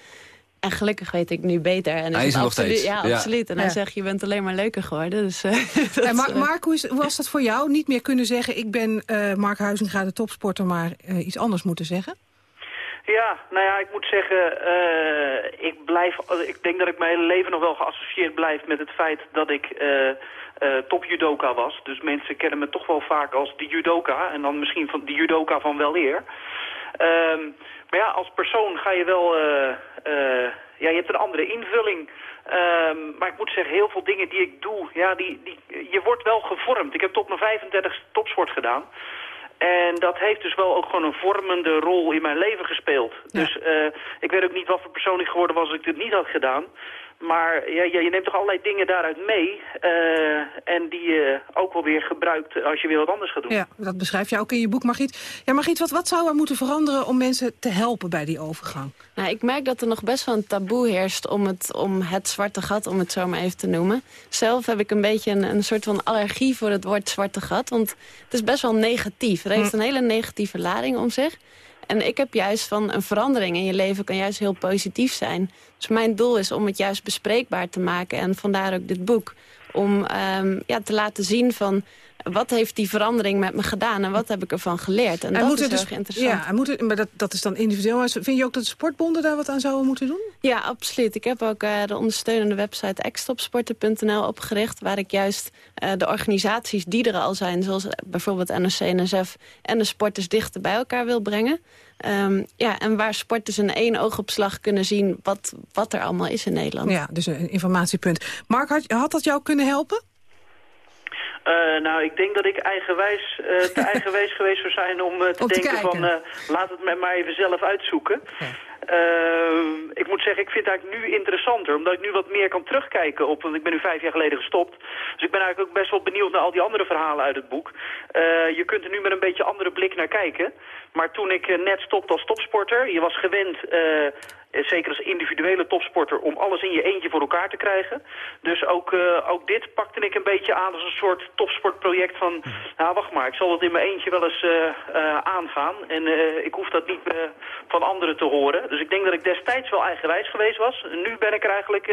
Speaker 15: En gelukkig weet ik nu beter. En
Speaker 14: hij is nog steeds.
Speaker 15: Ja,
Speaker 14: ja,
Speaker 15: absoluut. En hij zegt, je bent alleen maar leuker geworden. Dus, uh,
Speaker 13: en Mark, Mark hoe, is, hoe, was dat voor jou? Niet meer kunnen zeggen, ik ben uh, Mark Huizinga de topsporter... maar uh, iets anders moeten zeggen?
Speaker 22: Ja, nou ja, ik moet zeggen, uh, ik blijf, ik denk dat ik mijn hele leven nog wel geassocieerd blijf met het feit dat ik uh, uh, top judoka was. Dus mensen kennen me toch wel vaak als die judoka en dan misschien van die judoka van wel eer. Um, maar ja, als persoon ga je wel, ja, je hebt een andere invulling. Um, maar ik moet zeggen, heel veel dingen die ik doe, ja, die, die, je wordt wel gevormd. Ik heb tot mijn 35 topsport gedaan. En dat heeft dus wel ook gewoon een vormende rol in mijn leven gespeeld. Ja. Dus uh, ik weet ook niet wat voor persoon ik geworden was als ik dit niet had gedaan. Maar ja, je, je neemt toch allerlei dingen daaruit mee. Uh, en die je ook wel weer gebruikt als je weer wat anders gaat doen.
Speaker 13: Ja, dat beschrijf je ook in je boek, Margriet. Ja, Margriet, wat, wat zou er moeten veranderen om mensen te helpen bij die overgang?
Speaker 15: Nou, ik merk dat er nog best wel een taboe heerst om het, om het zwarte gat, om het zo maar even te noemen. Zelf heb ik een beetje een, een soort van allergie voor het woord zwarte gat. Want het is best wel negatief. Het heeft een hele negatieve lading om zich. En ik heb juist van een verandering in je leven kan juist heel positief zijn. Dus mijn doel is om het juist bespreekbaar te maken. En vandaar ook dit boek. Om um, ja, te laten zien van wat heeft die verandering met me gedaan en wat heb ik ervan geleerd. En, en dat is dus, heel interessant.
Speaker 13: Ja, en moet het, maar dat, dat is dan individueel. Vind je ook dat de sportbonden daar wat aan zouden moeten doen?
Speaker 15: Ja, absoluut. Ik heb ook uh, de ondersteunende website extopsporten.nl opgericht... waar ik juist uh, de organisaties die er al zijn... zoals bijvoorbeeld NOC, NSF en de sporters dichter bij elkaar wil brengen. Um, ja, en waar sporters in één oogopslag kunnen zien wat, wat er allemaal is in Nederland.
Speaker 13: Ja, dus een informatiepunt. Mark, had, had dat jou kunnen helpen?
Speaker 22: Uh, nou, ik denk dat ik eigenwijs, uh, te eigenwijs geweest zou zijn om uh, te
Speaker 13: om
Speaker 22: denken
Speaker 13: te
Speaker 22: van... laat het me maar even zelf uitzoeken. Ja. ik moet zeggen, ik vind het eigenlijk nu interessanter, omdat ik nu wat meer kan terugkijken op... want ik ben nu vijf jaar geleden gestopt. Dus ik ben eigenlijk ook best wel benieuwd naar al die andere verhalen uit het boek. je kunt er nu met een beetje andere blik naar kijken. Maar toen ik net stopte als topsporter, je was gewend zeker als individuele topsporter, om alles in je eentje voor elkaar te krijgen. Dus ook, uh, ook dit pakte ik een beetje aan als een soort topsportproject van, nou wacht maar, ik zal het in mijn eentje wel eens uh, uh, aangaan. En ik hoef dat niet van anderen te horen. Dus ik denk dat ik destijds wel eigenwijs geweest was. En nu ben ik er eigenlijk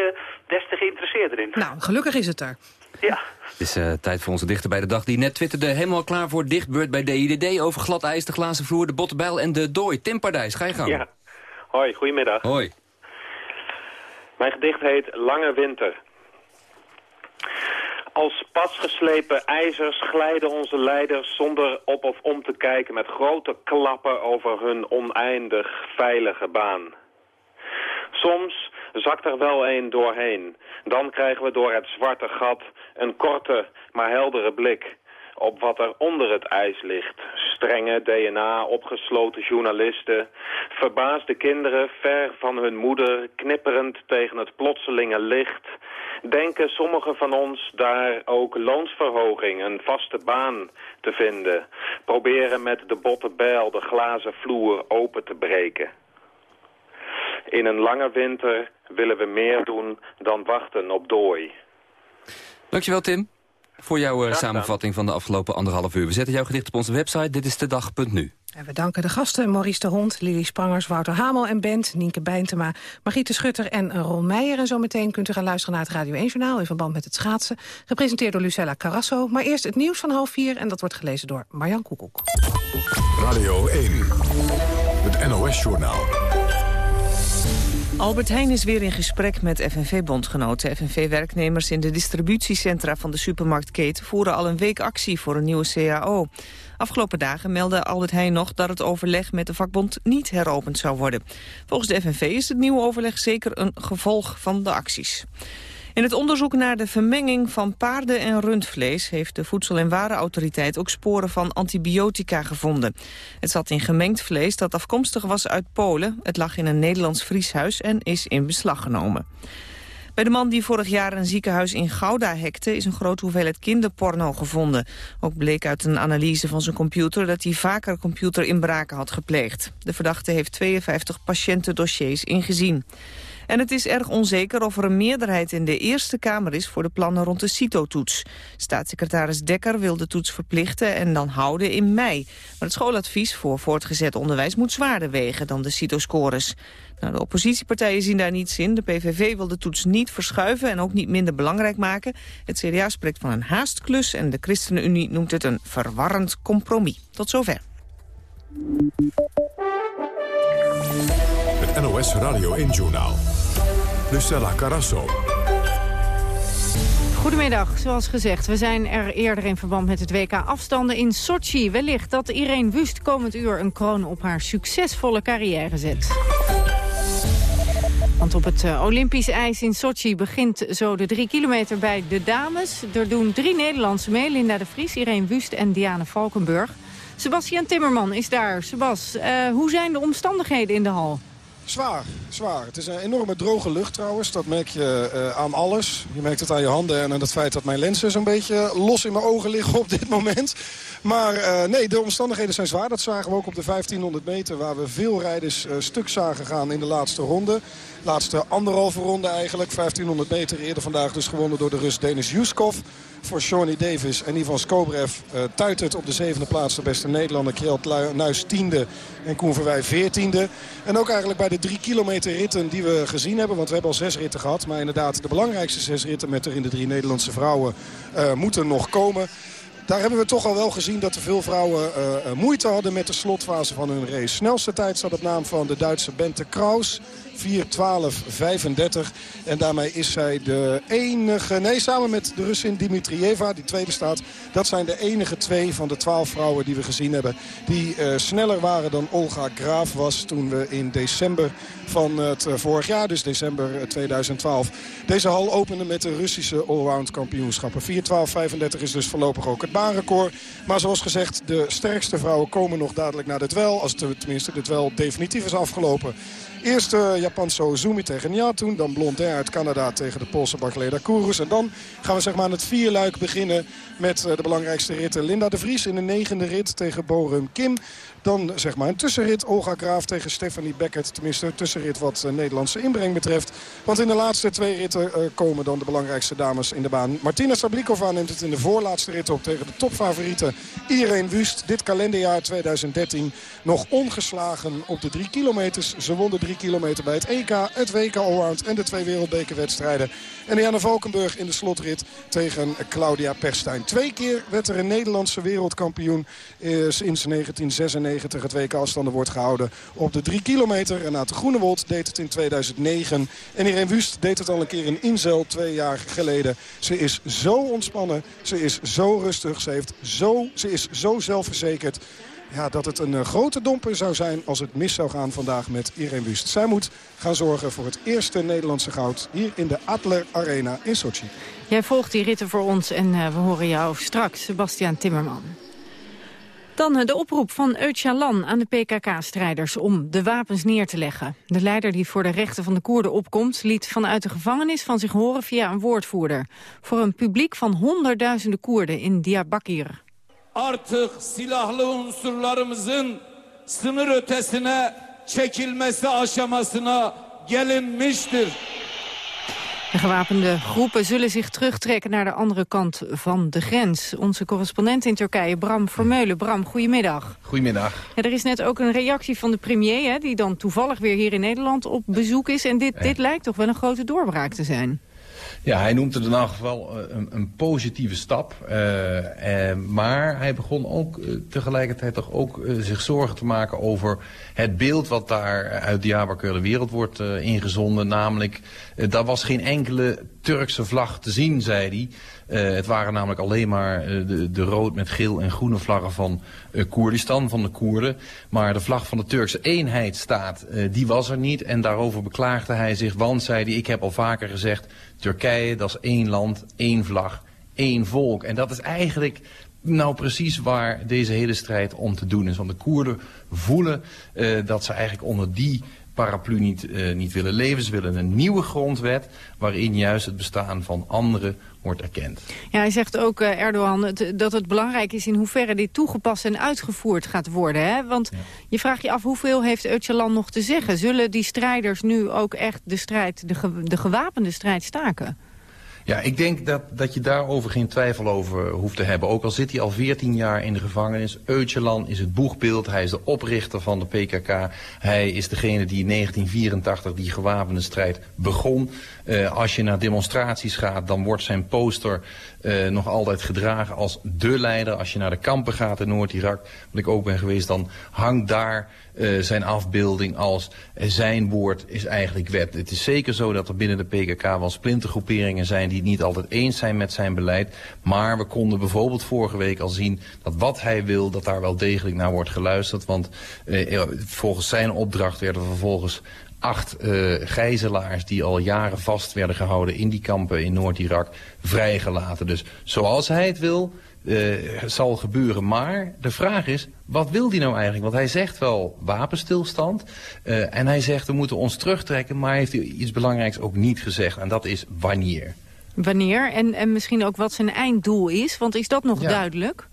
Speaker 22: des te geïnteresseerd in.
Speaker 13: Nou, gelukkig is het er.
Speaker 22: Ja.
Speaker 14: Het is uh, tijd voor onze dichter bij de dag. Die net twitterde helemaal klaar voor dichtbeurt bij DIDD... over glad ijs, de glazen vloer, de bottenbijl en de dooi. Tim Pardijs, ga je gang.
Speaker 23: Ja. Hoi, goedemiddag.
Speaker 14: Hoi.
Speaker 23: Mijn gedicht heet Lange Winter. Als pasgeslepen ijzers glijden onze leiders zonder op of om te kijken... met grote klappen over hun oneindig veilige baan. Soms zakt er wel een doorheen. Dan krijgen we door het zwarte gat een korte, maar heldere blik op wat er onder het ijs ligt. Strenge DNA, opgesloten journalisten, verbaasde kinderen ver van hun moeder, knipperend tegen het plotselinge licht. Denken sommigen van ons daar ook loonsverhoging, een vaste baan te vinden. Proberen met de botte bijl de glazen vloer open te breken. In een lange winter willen we meer doen dan wachten op dooi.
Speaker 14: Dankjewel Tim voor jouw uh, samenvatting van de afgelopen anderhalf uur. We zetten jouw gedicht op onze website, dit is de dag.nu.
Speaker 24: En we danken de gasten Maurice de Hond, Lili Sprangers, Wouter Hamel en Bent, Nienke Bijntema, Margriete Schutter en Ron Meijer. En zometeen kunt u gaan luisteren naar het Radio 1-journaal in verband met het schaatsen. Gepresenteerd door Lucella Carrasso. Maar eerst het nieuws van half vier en dat wordt gelezen door Marjan Koekoek.
Speaker 1: Radio 1, het NOS-journaal.
Speaker 2: Albert Heijn is weer in gesprek met FNV-bondgenoten. FNV-werknemers in de distributiecentra van de supermarktketen... voeren al een week actie voor een nieuwe CAO. Afgelopen dagen meldde Albert Heijn nog dat het overleg met de vakbond niet heropend zou worden. Volgens de FNV is het nieuwe overleg zeker een gevolg van de acties. In het onderzoek naar de vermenging van paarden- en rundvlees... heeft de Voedsel- en Warenautoriteit ook sporen van antibiotica gevonden. Het zat in gemengd vlees dat afkomstig was uit Polen. Het lag in een Nederlands vrieshuis en is in beslag genomen. Bij de man die vorig jaar een ziekenhuis in Gouda hekte... is een grote hoeveelheid kinderporno gevonden. Ook bleek uit een analyse van zijn computer... dat hij vaker computerinbraken had gepleegd. De verdachte heeft 52 patiëntendossiers ingezien. En het is erg onzeker of er een meerderheid in de Eerste Kamer is voor de plannen rond de CITO-toets. Staatssecretaris Dekker wil de toets verplichten en dan houden in mei. Maar het schooladvies voor voortgezet onderwijs moet zwaarder wegen dan de CITO-scores. Nou, de oppositiepartijen zien daar niets in. De PVV wil de toets niet verschuiven en ook niet minder belangrijk maken. Het CDA spreekt van een haastklus en de ChristenUnie noemt het een verwarrend compromis. Tot zover.
Speaker 1: Het NOS Radio 1-journaal. Lucella Carasso.
Speaker 24: Goedemiddag, zoals gezegd, we zijn er eerder in verband met het WK afstanden in Sochi. Wellicht dat Irene Wust komend uur een kroon op haar succesvolle carrière zet. Want op het eh, Olympisch ijs in Sochi begint zo de drie kilometer bij de dames. Er doen drie Nederlandse mee, Linda de Vries, Irene Wust en Diane Valkenburg. Sebastian Timmerman is daar. Sebas, uh, hoe zijn de omstandigheden in de hal?
Speaker 25: Zwaar, zwaar. Het is een enorme droge lucht trouwens. Dat merk je uh, aan alles. Je merkt het aan je handen en aan het feit dat mijn lenzen zo'n beetje los in mijn ogen liggen op dit moment. Maar uh, nee, de omstandigheden zijn zwaar. Dat zagen we ook op de 1500 meter waar we veel rijders uh, stuk zagen gaan in de laatste ronde. Laatste anderhalve ronde eigenlijk. 1500 meter eerder vandaag dus gewonnen door de Rus Denis Juskov. Voor Shawnee Davis en Ivan Skobrev uh, tuitert op de zevende plaats de beste Nederlander. Kjeld Nuis tiende en Koen Verwij veertiende. En ook eigenlijk bij de drie kilometer ritten die we gezien hebben. Want we hebben al zes ritten gehad. Maar inderdaad de belangrijkste zes ritten met erin de drie Nederlandse vrouwen moeten nog komen. Daar hebben we toch al wel gezien dat er veel vrouwen uh, moeite hadden met de slotfase van hun race. Snelste tijd staat op naam van de Duitse Bente Kraus. 4.12.35. En daarmee is zij de enige... Nee, samen met de Russin Dimitrieva, die tweede staat... dat zijn de enige twee van de twaalf vrouwen die we gezien hebben... die uh, sneller waren dan Olga Graaf was toen we in december van het uh, vorig jaar... dus december 2012, deze hal openden met de Russische allround kampioenschappen. 4.12.35 is dus voorlopig ook het baanrecord. Maar zoals gezegd, de sterkste vrouwen komen nog dadelijk naar de dwel. Als het, tenminste de dwel definitief is afgelopen. Eerst uh, Japanse Ozumi tegen Nyatun. Dan Blondin uit Canada tegen de Poolse Barclay Kourous. En dan gaan we zeg maar aan het vierluik beginnen met uh, de belangrijkste ritten. Linda de Vries in de negende rit tegen Borum Kim. Dan zeg maar een tussenrit. Olga Graaf tegen Stephanie Beckett. Tenminste een tussenrit wat uh, Nederlandse inbreng betreft. Want in de laatste twee ritten komen dan de belangrijkste dames in de baan. Martina Sablikova neemt het in de voorlaatste rit op tegen de topfavoriete Irene Wust. Dit kalenderjaar 2013 nog ongeslagen op de drie kilometers. Ze won de drie kilometer bij het EK, het WK Allround en de twee wereldbekerwedstrijden. En Diana Valkenburg in de slotrit tegen Claudia Perstijn. Twee keer werd er een Nederlandse wereldkampioen eh, sinds 1996 het WK afstanden wordt gehouden op de 3 kilometer. Renate Groenewold deed het in 2009. En Irene Wust deed het al een keer in Inzel twee jaar geleden. Ze is zo ontspannen, ze is zo rustig, ze, heeft zo, ze is zo zelfverzekerd. Ja, dat het een grote domper zou zijn als het mis zou gaan vandaag met Irene Wust. Zij moet gaan zorgen voor het eerste Nederlandse goud hier in de Adler Arena in Sochi.
Speaker 24: Jij volgt die ritten voor ons en we horen jou straks, Sebastian Timmerman. Dan de oproep van Öcalan aan de PKK-strijders om de wapens neer te leggen. De leider die voor de rechten van de Koerden opkomt... liet vanuit de gevangenis van zich horen via een woordvoerder. Voor een publiek van honderdduizenden Koerden in Diyarbakir.
Speaker 26: Artık silahlı unsurlarımızın sınır ötesine çekilmesi aşamasına gelinmiştir.
Speaker 24: De gewapende groepen zullen zich terugtrekken naar de andere kant van de grens. Onze correspondent in Turkije, Bram Vermeulen. Bram, goedemiddag.
Speaker 27: Goedemiddag.
Speaker 24: Ja, er is net ook een reactie van de premier, hè, die dan toevallig weer hier in Nederland op bezoek is. En dit, dit lijkt toch wel een grote doorbraak te zijn.
Speaker 27: Ja, hij noemt het in elk geval een, een positieve stap. Uh, uh, maar hij begon ook tegelijkertijd toch ook zich zorgen te maken over het beeld wat daar uit de wereld wordt ingezonden. Namelijk, daar was geen enkele Turkse vlag te zien, zei hij. Uh, het waren namelijk alleen maar uh, de, de, rood met geel en groene vlaggen van uh, Koerdistan, van de Koerden. Maar de vlag van de Turkse eenheidsstaat, die was er niet. En daarover beklaagde hij zich, want, zei hij, ik heb al vaker gezegd... Turkije, dat is één land, één vlag, één volk. En dat is eigenlijk nou precies waar deze hele strijd om te doen is. Want de Koerden voelen dat ze eigenlijk onder die paraplu niet, niet willen leven. Ze willen een nieuwe grondwet waarin juist het bestaan van anderen wordt erkend.
Speaker 24: Ja, hij zegt ook, uh, Erdogan, het, dat het belangrijk is in hoeverre dit toegepast en uitgevoerd gaat worden. Hè? Want ja. je vraagt je af, hoeveel heeft Öcalan nog te zeggen? Zullen die strijders nu ook echt de, strijd, de, ge, de gewapende strijd staken?
Speaker 27: Ja, ik denk dat, dat je daarover geen twijfel over hoeft te hebben. Ook al zit hij al 14 jaar in de gevangenis. Öcalan is het boegbeeld. Hij is de oprichter van de PKK. Hij is degene die in 1984 die gewapende strijd begon. Uh, als je naar demonstraties gaat, dan wordt zijn poster uh, nog altijd gedragen als de leider. Als je naar de kampen gaat in Noord-Irak, wat ik ook ben geweest, dan hangt daar uh, zijn afbeelding als zijn woord is eigenlijk wet. Het is zeker zo dat er binnen de PKK wel splintergroeperingen zijn die het niet altijd eens zijn met zijn beleid. Maar we konden bijvoorbeeld vorige week al zien dat wat hij wil, dat daar wel degelijk naar wordt geluisterd. Want volgens zijn opdracht werden vervolgens acht uh, gijzelaars die al jaren vast werden gehouden in die kampen in Noord-Irak vrijgelaten. Dus zoals hij het wil, uh, zal gebeuren. Maar de vraag is, wat wil hij nou eigenlijk? Want hij zegt wel wapenstilstand uh, en hij zegt we moeten ons terugtrekken, maar heeft hij iets belangrijks ook niet gezegd en dat is wanneer.
Speaker 24: Wanneer en, en misschien ook wat zijn einddoel is, want is dat nog ja. duidelijk?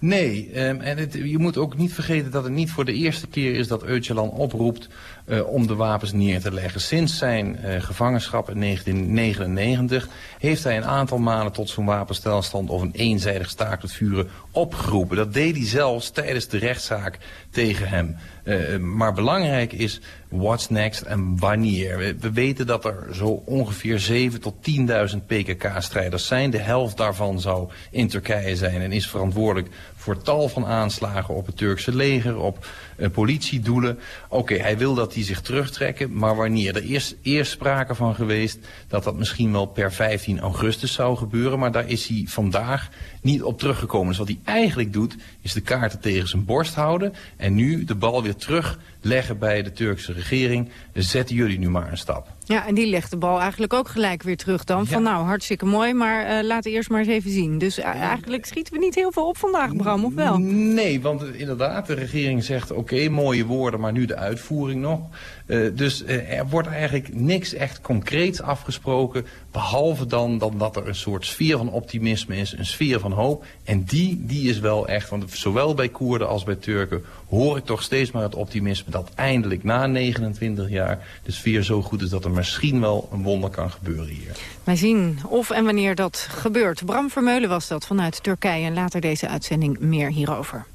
Speaker 27: Nee, um, en het, je moet ook niet vergeten dat het niet voor de eerste keer is dat Öcalan oproept om de wapens neer te leggen. Sinds zijn uh, gevangenschap in 1999 heeft hij een aantal malen tot zo'n wapenstelstand of een eenzijdig staakt het vuren opgeroepen. Dat deed hij zelfs tijdens de rechtszaak tegen hem. Uh, maar belangrijk is what's next en wanneer. We, we weten dat er zo ongeveer 7 tot 10.000 PKK-strijders zijn. De helft daarvan zou in Turkije zijn en is verantwoordelijk voor tal van aanslagen op het Turkse leger, op uh, politiedoelen. Oké, hij wil dat die zich terugtrekken, maar wanneer? Er is eerst sprake van geweest dat dat misschien wel per 15 augustus zou gebeuren, maar daar is hij vandaag niet op teruggekomen. Dus wat hij eigenlijk doet, is de kaarten tegen zijn borst houden en nu de bal weer terugleggen bij de Turkse regering. Zetten jullie nu maar een stap.
Speaker 24: Ja, en die legt de bal eigenlijk ook gelijk weer terug dan. Van ja. nou, hartstikke mooi, maar uh, laten eerst maar eens even zien. Dus uh, eigenlijk schieten we niet heel veel op vandaag, Bram, of wel?
Speaker 27: Nee, want inderdaad, de regering zegt oké, okay, mooie woorden, maar nu de uitvoering nog. Uh, dus er wordt eigenlijk niks echt concreets afgesproken, behalve dan, dan dat er een soort sfeer van optimisme is, een sfeer van hoop. En die, die is wel echt, want zowel bij Koerden als bij Turken hoor ik toch steeds maar het optimisme dat eindelijk na 29 jaar de sfeer zo goed is dat er misschien wel een wonder kan gebeuren hier.
Speaker 24: Wij zien of en wanneer dat gebeurt. Bram Vermeulen was dat vanuit Turkije en later deze uitzending meer hierover.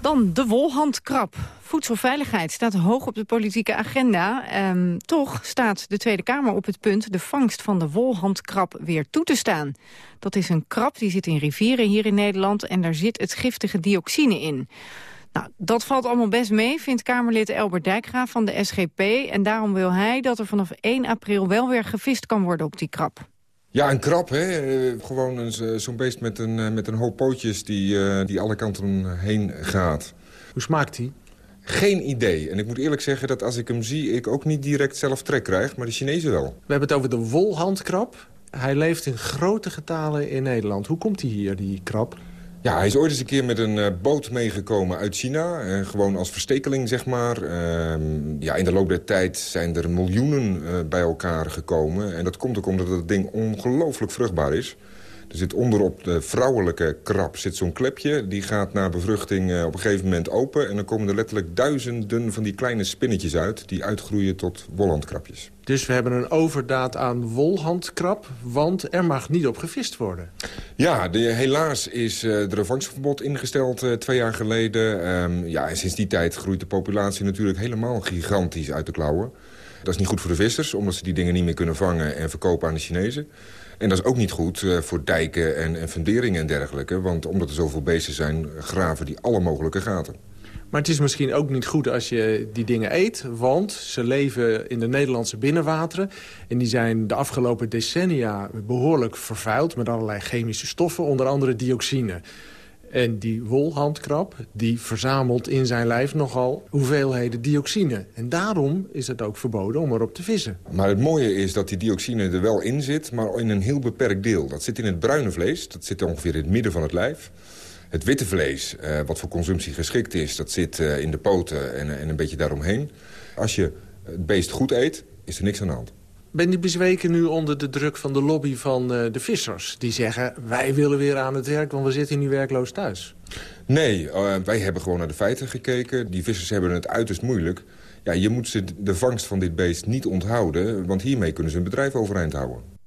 Speaker 24: Dan de wolhandkrab. Voedselveiligheid staat hoog op de politieke agenda. Ehm, toch staat de Tweede Kamer op het punt de vangst van de wolhandkrab weer toe te staan. Dat is een krab die zit in rivieren hier in Nederland en daar zit het giftige dioxine in. Nou, dat valt allemaal best mee, vindt Kamerlid Elbert Dijkgraaf van de SGP. En daarom wil hij dat er vanaf 1 april wel weer gevist kan worden op die krab.
Speaker 28: Ja, een krab, hè. Eh, gewoon zo'n beest met een, eh, met een hoop pootjes die, eh, die alle kanten heen gaat.
Speaker 29: Hoe smaakt hij?
Speaker 28: Geen idee. En ik moet eerlijk zeggen dat als ik hem zie... ik ook niet direct zelf trek krijg, maar de Chinezen wel.
Speaker 29: We hebben het over de wolhandkrab. Hij leeft in grote getalen in Nederland. Hoe komt hij hier, die krab?
Speaker 28: Ja, hij is ooit eens een keer met een eh, boot meegekomen uit China. eh, gewoon als verstekeling, zeg maar. Ehm, ja, in de loop der tijd zijn er miljoenen eh, bij elkaar gekomen. En dat komt ook omdat het ding ongelooflijk vruchtbaar is. Er zit onderop de vrouwelijke krab zit zo'n klepje. Die gaat na bevruchting eh, op een gegeven moment open. En dan komen er letterlijk duizenden van die kleine spinnetjes uit... die uitgroeien tot wollandkrabjes.
Speaker 29: Dus we hebben een overdaad aan wolhandkrab, want er mag niet op gevist worden.
Speaker 28: Ja, de, helaas is er een vangstverbod ingesteld eh, twee jaar geleden. Ehm, ja, en sinds die tijd groeit de populatie natuurlijk helemaal gigantisch uit de klauwen. Dat is niet goed voor de vissers, omdat ze die dingen niet meer kunnen vangen en verkopen aan de Chinezen. En dat is ook niet goed eh, voor dijken en, en funderingen en dergelijke. Want omdat er zoveel beesten zijn, graven die alle mogelijke gaten.
Speaker 29: Maar het is misschien ook niet goed als je die dingen eet... want ze leven in de Nederlandse binnenwateren... en die zijn de afgelopen decennia behoorlijk vervuild... met allerlei chemische stoffen, onder andere dioxine. En die wolhandkrab die verzamelt in zijn lijf nogal hoeveelheden dioxine. En daarom is het ook verboden om erop te vissen.
Speaker 28: Maar het mooie is dat die dioxine er wel in zit, maar in een heel beperkt deel. Dat zit in het bruine vlees, dat zit ongeveer in het midden van het lijf. Het witte vlees, eh, wat voor consumptie geschikt is, dat zit eh, in de poten en, en een beetje daaromheen. Als je het beest goed eet, is er niks aan de hand.
Speaker 29: Ben je bezweken nu onder de druk van de lobby van eh, de vissers? Die zeggen, wij willen weer aan het werk, want we zitten nu werkloos thuis.
Speaker 28: Nee, eh, wij hebben gewoon naar de feiten gekeken. Die vissers hebben het uiterst moeilijk. Ja, je moet ze de vangst van dit beest niet onthouden... want hiermee kunnen ze hun bedrijf overeind houden.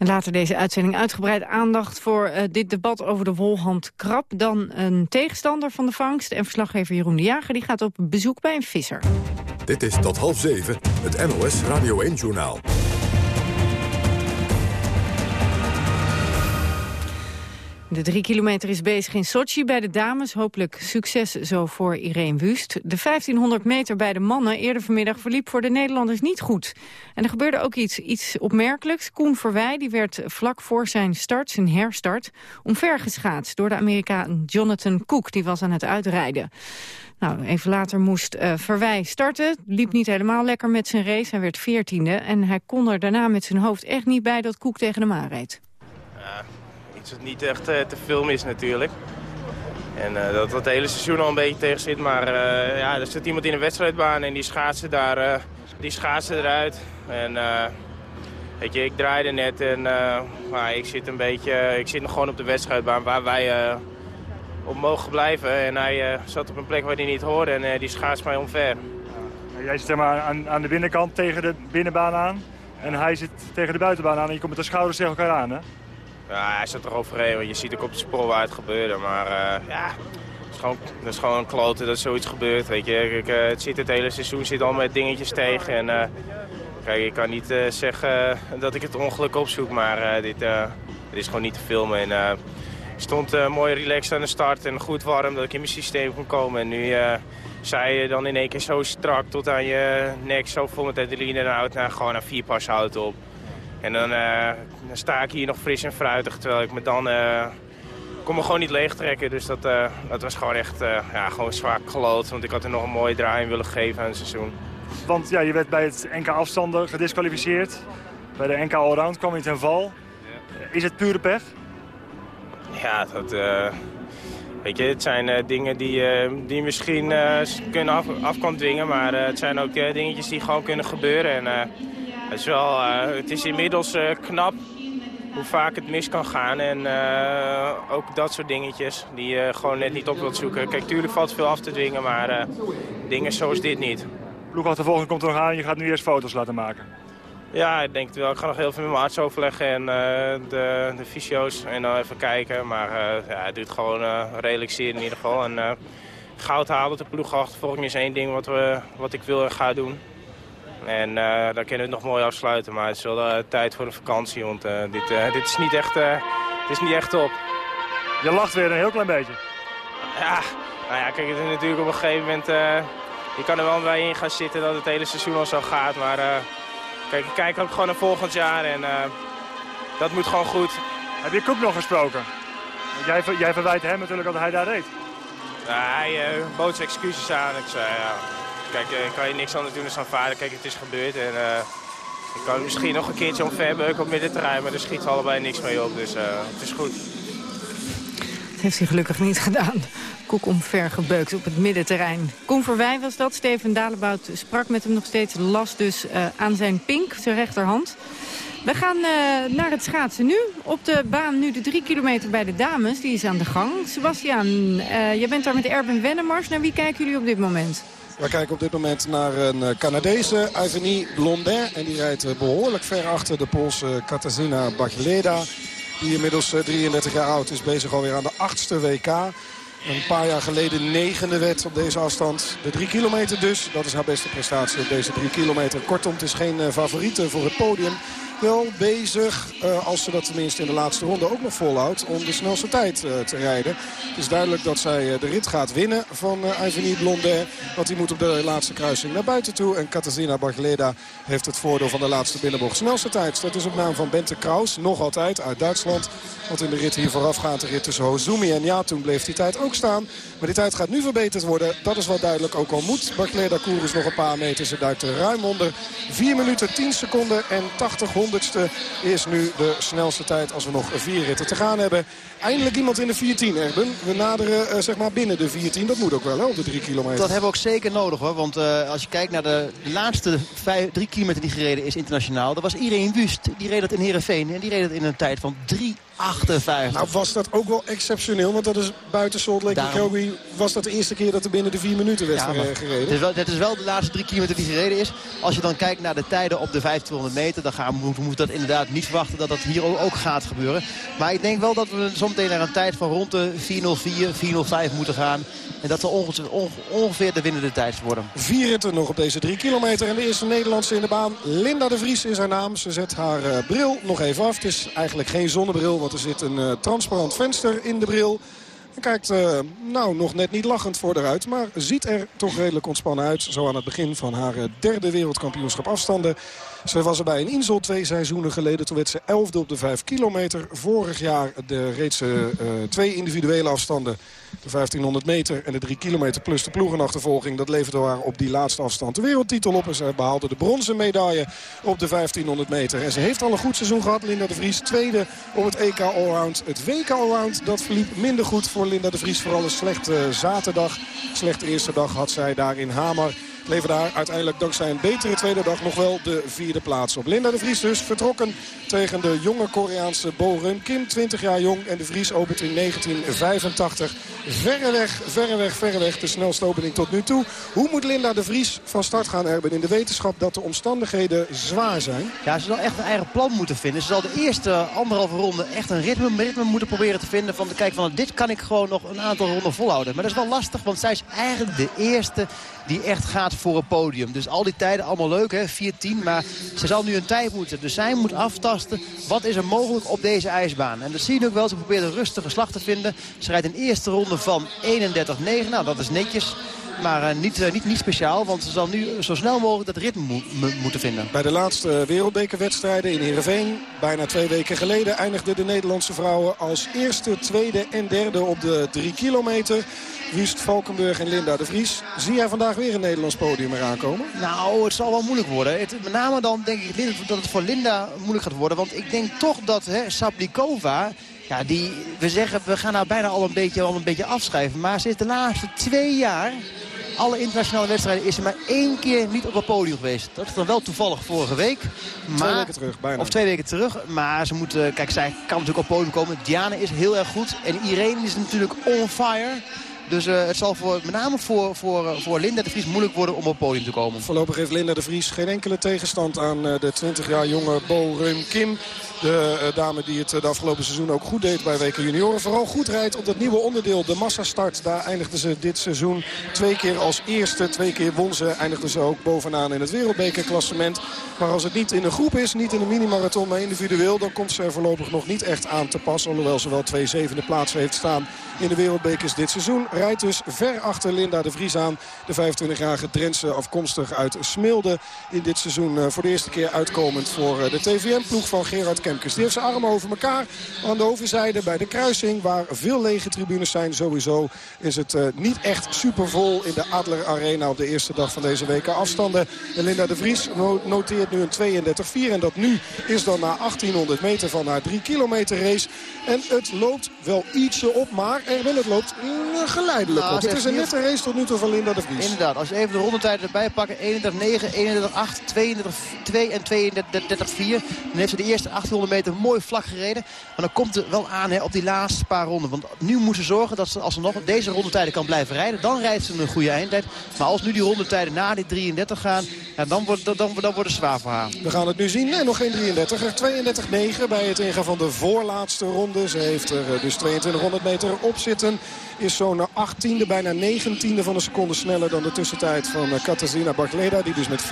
Speaker 13: En later deze uitzending uitgebreid aandacht voor eh, dit debat over de wolhandkrab. Dan een tegenstander van de vangst en verslaggever Jeroen de Jager... die gaat op bezoek bij een visser.
Speaker 1: Dit is tot half zeven, het NOS Radio 1-journaal.
Speaker 13: De drie kilometer is bezig in Sochi bij de dames. Hopelijk succes zo voor Irene Wust. De 1500 meter bij de mannen eerder vanmiddag verliep voor de Nederlanders niet goed. En er gebeurde ook iets, iets opmerkelijks. Koen Verwij die werd vlak voor zijn start, zijn herstart, omvergeschaatst door de Amerikaan Jonathan Cook. Die was aan het uitrijden. Nou, even later moest uh, Verwij starten. Liep niet helemaal lekker met zijn race. Hij werd veertiende. En hij kon er daarna met zijn hoofd echt niet bij dat Koek tegen hem aanreed.
Speaker 30: Iets wat niet echt uh, te filmen is natuurlijk. En uh, dat het hele seizoen al een beetje tegen zit. Maar uh, ja, er zit iemand in een wedstrijdbaan en die schaatsen, daar, die schaatsen eruit. En weet je, ik draaide net en maar ik zit een beetje, ik zit nog gewoon op de wedstrijdbaan waar wij op mogen blijven. En hij zat op een plek waar hij niet hoorde en die schaatst mij omver.
Speaker 31: Jij zit maar aan, aan de binnenkant tegen de binnenbaan aan. En hij zit tegen de buitenbaan aan en je komt met de schouders tegen elkaar aan, hè?
Speaker 30: Ja, hij zat er want je ziet ook op de spoor waar het gebeurde. Maar uh, ja, het is gewoon, is gewoon een klote dat zoiets gebeurt. Weet je. Uh, het, zit het hele seizoen zit al met dingetjes tegen. En, uh, kijk, ik kan niet zeggen dat ik het ongeluk opzoek, maar dit, is gewoon niet te filmen. En, stond mooi relaxed aan de start en goed warm dat ik in mijn systeem kon komen. En nu zei je dan in één keer zo strak tot aan je nek, zo vol met adrenaline en hout, nou, gewoon een vier pas hout op. En dan, uh, dan, sta ik hier nog fris en fruitig, terwijl ik me dan uh, kon me gewoon niet leeg trekken. Dus dat, uh, dat was gewoon echt ja, gewoon zwaar gelood, want ik had er nog een mooie draai in willen geven aan het seizoen.
Speaker 31: Want ja, je werd bij het NK afstanden gedisqualificeerd. Bij de NK Allround kwam je ten val. Is het pure pech?
Speaker 30: Ja, dat... Weet je, het zijn dingen die, die je misschien kunnen af, af kan dwingen, maar het zijn ook dingetjes die gewoon kunnen gebeuren. En, het is, wel, uh, het is inmiddels uh, knap hoe vaak het mis kan gaan. En uh, ook dat soort dingetjes die je gewoon net niet op wilt zoeken. Kijk, tuurlijk valt veel af te dwingen, maar dingen zoals dit niet.
Speaker 31: Ploegachtervolging komt er nog aan. Je gaat nu eerst foto's laten maken.
Speaker 30: Ja, ik denk het wel. Ik ga nog heel veel met mijn arts overleggen en de, de fysio's. En dan even kijken. Maar ja, het duurt gewoon redelijk zeer in ieder geval. En goud halen op de ploegachtervolging is één ding wat, we, wat ik wil en ga doen. En uh, dan kunnen we het nog mooi afsluiten. Maar het is wel uh, tijd voor de vakantie. Want uh, dit, dit, is niet echt, het is niet echt top.
Speaker 31: Je lacht weer een heel klein beetje.
Speaker 30: Ja, nou ja, kijk, het is natuurlijk op een gegeven moment... je kan er wel bij in gaan zitten dat het hele seizoen al zo gaat. Maar kijk, ik kijk ook gewoon naar volgend jaar. En dat moet gewoon goed.
Speaker 31: Heb je Koek nog gesproken? Jij, jij verwijt hem natuurlijk dat hij daar reed.
Speaker 30: Ja, hij bood zijn excuses aan. Ik zei, ja, kijk, ik kan je niks anders doen dan vader. Kijk, het is gebeurd. En, ik kan misschien nog een keertje omverbeuken op middenterrein, maar er schiet allebei niks mee op. Dus het is goed.
Speaker 13: Dat heeft hij gelukkig niet gedaan. Koek omvergebeukt op het middenterrein. Koen Verwij was dat. Steven Dalebout sprak met hem nog steeds. Last dus aan zijn pink, zijn rechterhand. We gaan naar het schaatsen nu. Op de baan nu de drie kilometer bij de dames. Die is aan de gang. Sebastian, uh, jij bent daar met Erben Wennemars. Naar wie kijken jullie op dit moment?
Speaker 25: We kijken op dit moment naar een Canadese, Ivany Blondin. En die rijdt behoorlijk ver achter de Poolse Katarzyna Bagleda. Die inmiddels 33 jaar oud is, bezig alweer aan de achtste WK. Een paar jaar geleden negende werd op deze afstand. De drie kilometer dus. Dat is haar beste prestatie op deze drie kilometer. Kortom, het is geen favoriete voor het podium wel bezig, uh, als ze dat tenminste in de laatste ronde ook nog volhoudt, om de snelste tijd uh, te rijden. Het is duidelijk dat zij uh, de rit gaat winnen van uh, Ivany Blondet. Want die moet op de laatste kruising naar buiten toe. En Katarzyna Bargleda heeft het voordeel van de laatste binnenbocht. Snelste tijd, dat is op naam van Bente Kraus, nog altijd uit Duitsland. Want in de rit hier voorafgaand, de rit tussen Hozumi en ja, toen bleef die tijd ook staan. Maar die tijd gaat nu verbeterd worden, dat is wel duidelijk. Ook al moet Bargleda Kourus nog een paar meters, ze duikt ruim onder. 4 minuten 10 seconden en 80 honderdste is nu de snelste tijd als we nog vier ritten te gaan hebben. Eindelijk iemand in de 14, Erben. We naderen uh, zeg maar binnen de 14. Dat moet ook wel, hè, op de 3 kilometer.
Speaker 32: Dat hebben we ook zeker nodig, hoor. Want uh, als je kijkt naar de laatste 3 kilometer die gereden is internationaal... dat was Irene Wust. Die reed dat in Heerenveen. En die reed dat in een tijd van 3 58.
Speaker 25: Nou was dat ook wel exceptioneel, want dat is buiten Salt Lake Daarom... was dat de eerste keer dat er binnen de vier minuten werd ja, gereden.
Speaker 32: Het is, wel, het is wel de laatste drie kilometer die gereden is. Als je dan kijkt naar de tijden op de 1500 meter, dan gaan, moeten we dat inderdaad niet verwachten dat dat hier ook gaat gebeuren. Maar ik denk wel dat we zometeen naar een tijd van rond de 404, 405 moeten gaan. En dat zal ongeveer de winnende tijd worden.
Speaker 25: Vier ritten nog op deze drie kilometer. En de eerste Nederlandse in de baan. Linda de Vries is haar naam. Ze zet haar uh, bril nog even af. Het is eigenlijk geen zonnebril, want er zit een uh, transparant venster in de bril. En kijkt uh, nou nog net niet lachend voor eruit. Maar ziet er toch redelijk ontspannen uit. Zo aan het begin van haar derde wereldkampioenschap afstanden. Ze was erbij in Insel twee seizoenen geleden. Toen werd ze elfde op de vijf kilometer. Vorig jaar de, reed ze uh, twee individuele afstanden. De 1500 meter en de 3 kilometer plus de ploegenachtervolging. Dat leverde haar op die laatste afstand de wereldtitel op. En ze behaalde de bronzen medaille op de 1500 meter. En ze heeft al een goed seizoen gehad. Linda de Vries tweede op het EK Allround. Het WK Allround dat verliep minder goed Linda de Vries. Vooral een slechte zaterdag. Slechte eerste dag had zij daar in Hamer leverde haar uiteindelijk dankzij een betere tweede dag nog wel de vierde plaats op. Linda de Vries dus vertrokken tegen de jonge Koreaanse Bo Run Kim, 20 jaar jong. En de Vries opent in 1985. Verreweg, verreweg, verreweg de snelste opening tot nu toe. Hoe moet Linda de Vries van start gaan, Erben, in de wetenschap dat de omstandigheden zwaar zijn?
Speaker 32: Ja, ze zal echt een eigen plan moeten vinden. Ze zal de eerste anderhalve ronde echt een ritme, ritme moeten proberen te vinden. Van, kijk, van dit kan ik gewoon nog een aantal ronden volhouden. Maar dat is wel lastig, want zij is eigenlijk de eerste die echt gaat voor een podium. Dus al die tijden allemaal leuk, hè, 4-10. Maar ze zal nu een tijd moeten. Dus zij moet aftasten wat is er mogelijk op deze ijsbaan. En dat zie je ook wel. Ze probeert een rustige slag te vinden. Ze rijdt een eerste ronde van 31-9. Nou, dat is netjes. Maar uh, niet, uh, niet, niet speciaal, want ze zal nu zo snel mogelijk dat ritme mo moeten vinden.
Speaker 25: Bij de laatste wereldbekerwedstrijden in Heerenveen, bijna twee weken geleden... eindigden de Nederlandse vrouwen als eerste, tweede en derde op de drie kilometer. Wust, Valkenburg en Linda de Vries. Zie jij vandaag weer een Nederlands podium eraan komen?
Speaker 32: Nou, het zal wel moeilijk worden. Het, met name dan denk ik dat het voor Linda moeilijk gaat worden. Want ik denk toch dat hè, Sablikova... Ja, die, we zeggen, we gaan nou bijna al een beetje, al een beetje afschrijven. Maar ze is de laatste twee jaar alle internationale wedstrijden is ze maar één keer niet op het podium geweest. Dat is dan wel toevallig vorige week. Maar,
Speaker 25: twee weken terug, bijna.
Speaker 32: Of twee weken terug. Maar ze moet, kijk, zij kan natuurlijk op het podium komen. Diana is heel erg goed. En Irene is natuurlijk on fire. Dus uh, het zal voor, met name voor, voor, voor Linda de Vries moeilijk worden om op podium te komen.
Speaker 25: Voorlopig heeft Linda de Vries geen enkele tegenstand aan uh, de 20 jaar jonge Bo Reum Kim. De dame die het de afgelopen seizoen ook goed deed bij Weken Junioren. Vooral goed rijdt op dat nieuwe onderdeel, de massastart. Daar eindigde ze dit seizoen twee keer als eerste. Twee keer won ze, eindigde ze ook bovenaan in het wereldbekerklassement. Maar als het niet in een groep is, niet in een minimarathon, maar individueel... dan komt ze er voorlopig nog niet echt aan te pas. Alhoewel ze wel twee zevende plaatsen heeft staan in de wereldbekers dit seizoen rijdt dus ver achter Linda de Vries aan. De 25-jarige Drentse afkomstig uit Smilde. In dit seizoen eh, voor de eerste keer uitkomend voor eh, de TVM-ploeg van Gerard Kemkes. Die heeft zijn armen over elkaar aan de overzijde bij de kruising. Waar veel lege tribunes zijn sowieso is het uh, niet echt supervol in de Adler Arena op de eerste dag van deze weken afstanden. En Linda de Vries noteert nu een 32-4 en dat nu is dan na 1800 meter van haar 3 kilometer race. En het loopt wel ietsje op, maar Erwin, het loopt mm, nou, op. Het is een nette race tot nu toe van Linda de Vries.
Speaker 32: Inderdaad, als je even de rondetijden erbij pakken. 31-9, 31-8, 32-2 en 32-4. Dan heeft ze de eerste 1800 meter mooi vlak gereden. Maar dan komt het wel aan hè, op die laatste paar ronden. Want nu moet ze zorgen dat ze als ze nog deze rondetijden kan blijven rijden. Dan rijdt ze een goede eindtijd. Maar als nu die rondetijden na die 33 gaan, ja, dan, wordt, dan, dan wordt het zwaar voor haar.
Speaker 25: We gaan het nu zien. Nee, nog geen 33. 32-9 bij het ingaan van de voorlaatste ronde. Ze heeft er eh, dus 2200 meter op zitten. Is zo'n 18e, bijna 19e van een seconde sneller dan de tussentijd van eh, Katarzyna Barkleda. Die dus met 4.10.80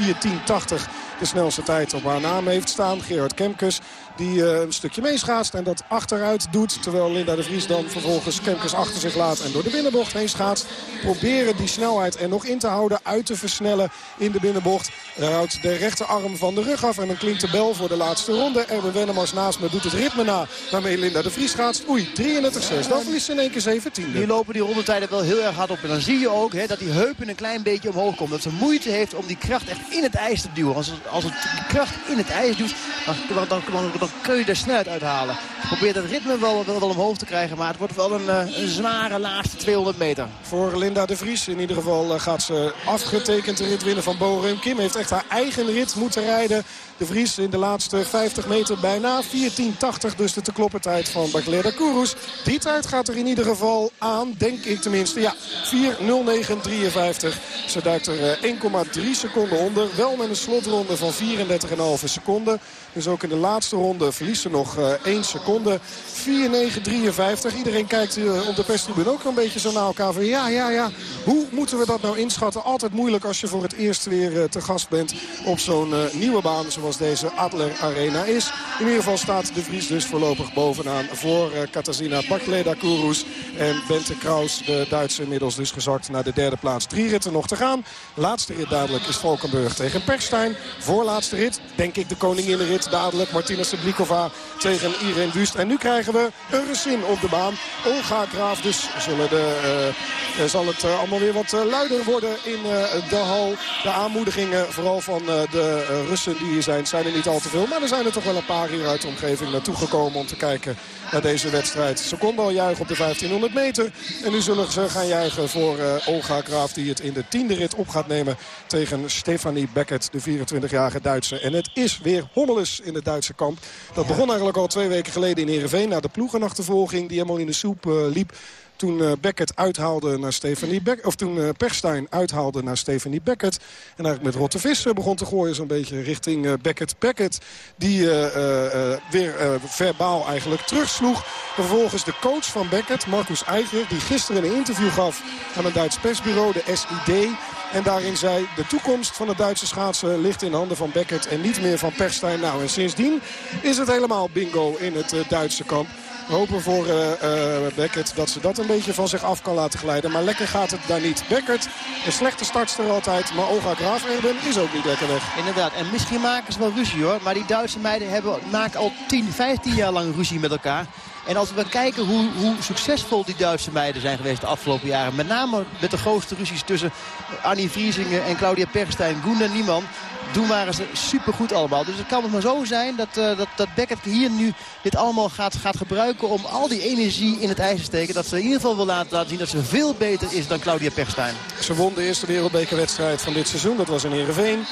Speaker 25: de snelste tijd op haar naam heeft staan. Gerard Kemkes die uh, een stukje meeschaatst en dat achteruit doet. Terwijl Linda de Vries dan vervolgens Kemkes achter zich laat en door de binnenbocht heen schaatst. Proberen die snelheid er nog in te houden, uit te versnellen in de binnenbocht. Hij houdt de rechterarm van de rug af en dan klinkt de bel voor de laatste ronde. Erwin Wennemars naast me doet het ritme na waarmee Linda de Vries schaatst. Oei, 33-6. Dan verliest ze in één keer 17.
Speaker 32: Hier lopen die rondetijden wel heel erg hard op. En dan zie je ook hè, dat die heupen een klein beetje omhoog komt. Dat ze moeite heeft om die kracht echt in het ijs te duwen. Als het, als het kracht in het ijs doet, dan, dan, dan, dan kun je de snelheid uithalen. Probeert het ritme wel, wel, wel, omhoog te krijgen. Maar het wordt wel een, eh, een, zware laatste 200 meter.
Speaker 25: Voor Linda de Vries. In ieder geval eh, gaat ze afgetekend de rit winnen van Borum. Kim heeft echt haar eigen rit moeten rijden. De Vries in de laatste 50 meter bijna 14.80. Dus de te kloppen tijd van Bagleda Kourous. Die tijd gaat er in ieder geval aan, denk ik tenminste. Ja, 4.09.53. Ze duikt er 1,3 eh, seconden onder. Wel met een slotronde van 34,5 seconden. Dus ook in de laatste ronde verliest ze nog uh, 1 seconde. 4-9-53. Iedereen kijkt op de perstribune ook een beetje zo naar elkaar van ja, ja, ja. Hoe moeten we dat nou inschatten? Altijd moeilijk als je voor het eerst weer uh, te gast bent op zo'n uh, nieuwe baan zoals deze Adler Arena is. In ieder geval staat de Vries dus voorlopig bovenaan voor Katarzyna Bakleda Kourous. En Bente Kraus, de Duitse inmiddels dus gezakt naar de derde plaats. Drie ritten nog te gaan. Laatste rit dadelijk is Valkenburg tegen Perstijn. Voorlaatste rit, denk ik de koninginrit dadelijk. Martina Seblikova tegen Irene Wust. En nu krijgen we een Russin op de baan. Olga Graaf dus zullen de, uh, zal het uh, allemaal weer wat luider worden in de hal. De aanmoedigingen vooral van de Russen die hier zijn zijn er niet al te veel. Maar er zijn er toch wel een paar hier uit de omgeving naartoe gekomen om te kijken naar deze wedstrijd. Ze konden al juichen op de 1500 meter. En nu zullen ze gaan juichen voor Olga Graaf die het in de tiende rit op gaat nemen tegen Stefanie Beckett, de 24-jarige Duitse. En het is weer hommeles in het Duitse kamp. Dat begon eigenlijk al twee weken geleden in Heerenveen. Na de ploegenachtervolging die helemaal in de soep uh, liep. Toen uh, Beckett uithaalde naar Stephanie Beck, of toen uh, Perstijn uithaalde naar Stephanie Beckett. En eigenlijk met Rotte Visser begon te gooien zo'n beetje richting uh, Beckett. Beckett die weer verbaal eigenlijk terugsloeg. Vervolgens de coach van Beckett, Marcus Eichler, die gisteren een interview gaf aan een Duits persbureau, de SID. En daarin zei de toekomst van het Duitse schaatsen ligt in handen van Beckett en niet meer van Perstijn. Nou en sindsdien is het helemaal bingo in het Duitse kamp. Hopen voor uh, Beckett dat ze dat een beetje van zich af kan laten glijden. Maar lekker gaat het daar niet. Beckett, een slechte startster altijd. Maar Olga Graaf Erben is ook niet lekker weg.
Speaker 32: Inderdaad. En misschien maken ze wel ruzie hoor. Maar die Duitse meiden hebben, maken al 10, 15 jaar lang ruzie met elkaar. En als we kijken hoe, hoe, succesvol die Duitse meiden zijn geweest de afgelopen jaren. Met name met de grootste ruzies tussen Annie Vriesingen en Claudia Perstijn. Gunda Niemann. Toen waren ze supergoed allemaal. Dus het kan het maar zo zijn dat, uh, dat, dat Beckett hier nu dit allemaal gaat, gaat gebruiken om al die energie in het ijs te steken. Dat ze in ieder geval wil laten, laten zien dat ze veel beter is dan Claudia Perstijn.
Speaker 25: Ze won de eerste wereldbekerwedstrijd van dit seizoen. Dat was in Heerenveen.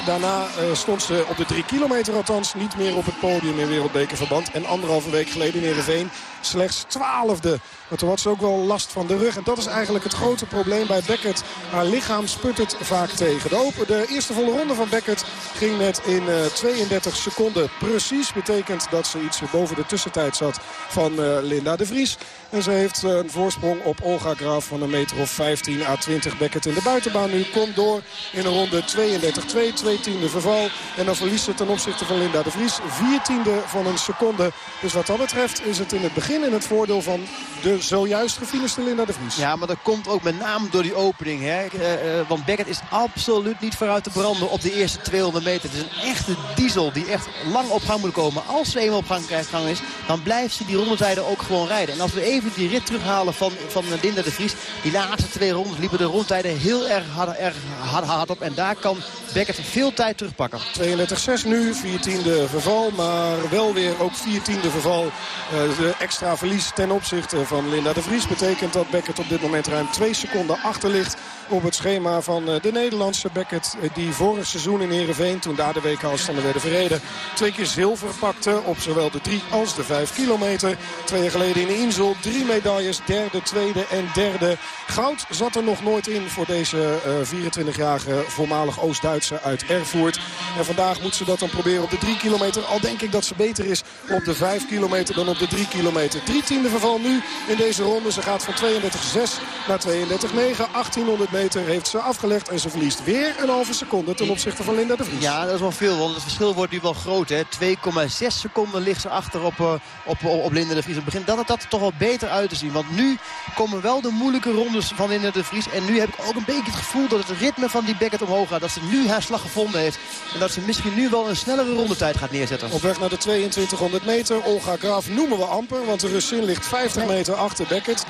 Speaker 25: 4-0-4-39. Daarna uh, stond ze op de drie kilometer althans niet meer op het podium in wereldbekerverband. En anderhalve week geleden in Heerenveen slechts twaalfde. Maar toen had ze ook wel last van de rug. En dat is eigenlijk het grote probleem bij Beckett. Haar lichaam sputtert vaak tegen. De open De eerste volle ronde van Beckett ging net in 32 seconden precies. Betekent dat ze iets boven de tussentijd zat van Linda de Vries. En ze heeft een voorsprong op Olga Graaf van een meter of 15 à 20. Beckett in de buitenbaan nu komt door in een ronde 32-2. Twee tiende verval. En dan verliest ze ten opzichte van Linda de Vries. Vier tiende van een seconde. Dus wat dat betreft is het in het begin in het voordeel van de zojuist gefiniste Linda de Vries.
Speaker 32: Ja, maar dat komt ook met name door die opening. Hè? Uh, uh, want Beckett is absoluut niet vooruit te branden op de eerste 200 meter. Het is een echte diesel die echt lang op gang moet komen. Als ze eenmaal op gang, gang is, dan blijft ze die rondetijden ook gewoon rijden. En als we even die rit terughalen van, van Linda de Vries. Die laatste twee rondes liepen de rondtijden heel erg hard, erg hard, hard op. En daar kan Beckett veel tijd terugpakken.
Speaker 25: 32-6 nu, 14e verval. Maar wel weer ook 14e verval. Uh, de extra verlies ten opzichte van Linda de Vries. Betekent dat Beckett op dit moment ruim 2 seconden achter ligt op het schema van eh, de Nederlandse Beckett. Eh, die vorig seizoen in Heerenveen, toen daar de WK-afstanden werden verreden... twee keer zilver pakte op zowel de 3 als de 5 kilometer. Twee jaar geleden in Insel, drie medailles, derde, tweede en derde. Goud zat er nog nooit in voor deze 24-jarige voormalig Oost-Duitse uit Erfurt. En vandaag moet ze dat dan proberen op de 3 kilometer. Al denk ik dat ze beter is op de 5 kilometer dan op de 3 kilometer. Drie tiende verval nu in deze ronde. Ze gaat van 32,6 naar 32,9. 1800 meter heeft ze afgelegd. En ze verliest weer een halve seconde ten opzichte van Linda de Vries.
Speaker 32: Ja, dat is wel veel. Want het verschil wordt nu wel groot. 2,6 seconden ligt ze achter op, uh, op, op, Linda de Vries. Het begint dat het dat toch wel beter uit te zien. Want nu komen wel de moeilijke rondes van Linda de Vries. En nu heb ik ook een beetje het gevoel dat het ritme van die Beckett omhoog gaat. Dat ze nu haar slag gevonden heeft. En dat ze misschien nu wel een snellere rondetijd gaat neerzetten.
Speaker 25: Op weg naar de 2200 meter. Olga Graaf noemen we amper. Want de Russin ligt 50 meter achter Beckett. 33-2.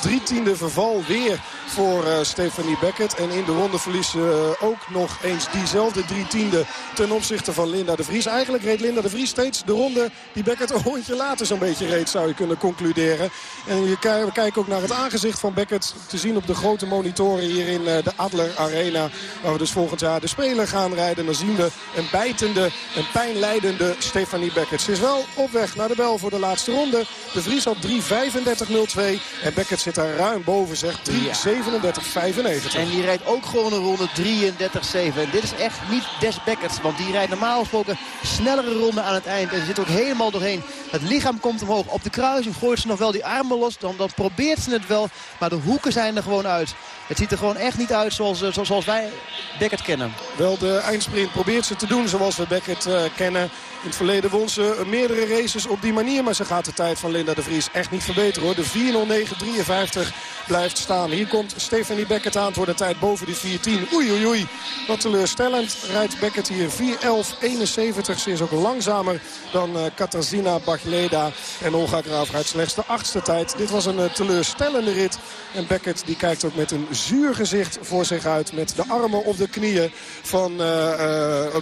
Speaker 25: Drie tiende verval weer voor uh, Stephanie Beckett. En in de ronde verliest ze uh, ook nog eens diezelfde drie tiende ten opzichte van Linda de Vries. Eigenlijk reed Linda de Vries steeds de ronde die Beckett een rondje later zo'n beetje reed, zou je kunnen concluderen. En je we kijken ook naar het aangezicht van Beckett te zien op de grote monitoren hier in uh, de Adler Arena. Waar we dus volgend jaar de Speler gaan rijden. Dan zien we een bijtende, een pijnleidende Stephanie Beckett. Ze is wel op weg naar de bel voor de laatste ronde. De Vries had 3.35.02 en Beckett zit daar ruim boven, zegt 3.37.95.
Speaker 32: En die rijdt ook gewoon een ronde 33-7. En dit is echt niet Des Beckerts. Want die rijdt normaal gesproken snellere ronde aan het eind. En ze zit ook helemaal doorheen. Het lichaam komt omhoog. Op de kruising gooit ze nog wel die armen los. Dan, dan probeert ze het wel. Maar de hoeken zijn er gewoon uit. Het ziet er gewoon echt niet uit zoals, zoals, zoals wij Beckett kennen.
Speaker 25: Wel, de eindsprint probeert ze te doen zoals we Beckett uh, kennen. In het verleden won ze meerdere races op die manier. Maar ze gaat de tijd van Linda de Vries echt niet verbeteren hoor. De 4.09.53 blijft staan. Hier komt Stephanie Beckett aan voor de tijd boven die 4.10. Oei oei oei. Wat teleurstellend rijdt Beckett hier 4.11.71. Ze is ook langzamer dan uh, Katarzyna Bachleda. En Olga Graaf rijdt slechts de achtste tijd. Dit was een uh, teleurstellende rit. En Beckett die kijkt ook met een zuur gezicht voor zich uit. Met de armen op de knieën. Van, uh,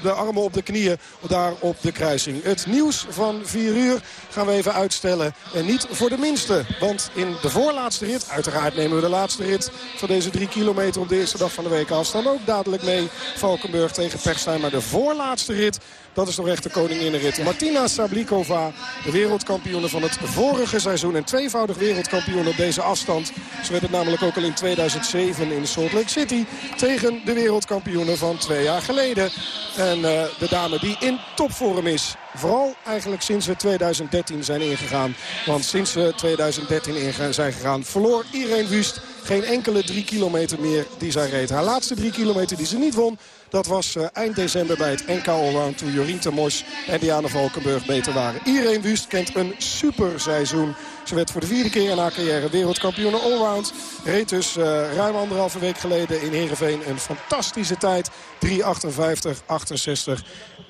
Speaker 25: de armen op de knieën daar op de kruising. Het nieuws van 4 uur gaan we even uitstellen. En niet voor de minste. Want in de voorlaatste rit, uiteraard nemen we de laatste rit van deze drie kilometer op de eerste dag van de week af. Staan ook dadelijk mee Valkenburg tegen Pechstein. Maar de voorlaatste rit dat is toch echt de koninginnenrit. Martina Sablikova, de wereldkampioene van het vorige seizoen. En tweevoudig wereldkampioen op deze afstand. Ze werd het namelijk ook al in 2007 in Salt Lake City. Tegen de wereldkampioene van twee jaar geleden. En uh, de dame die in topvorm is. Vooral eigenlijk sinds we 2013 zijn ingegaan. Want sinds we 2013 in zijn gegaan verloor Irene Wust geen enkele drie kilometer meer die zij reed. Haar laatste drie kilometer die ze niet won dat was uh, eind december bij het NK Allround toen Jorien Termors en Diana Valkenburg beter waren. Iedereen Wust kent een super seizoen. Ze werd voor de vierde keer in haar carrière wereldkampioen allround. Reed dus uh, ruim anderhalve week geleden in Heerenveen een fantastische tijd. 3.58.68.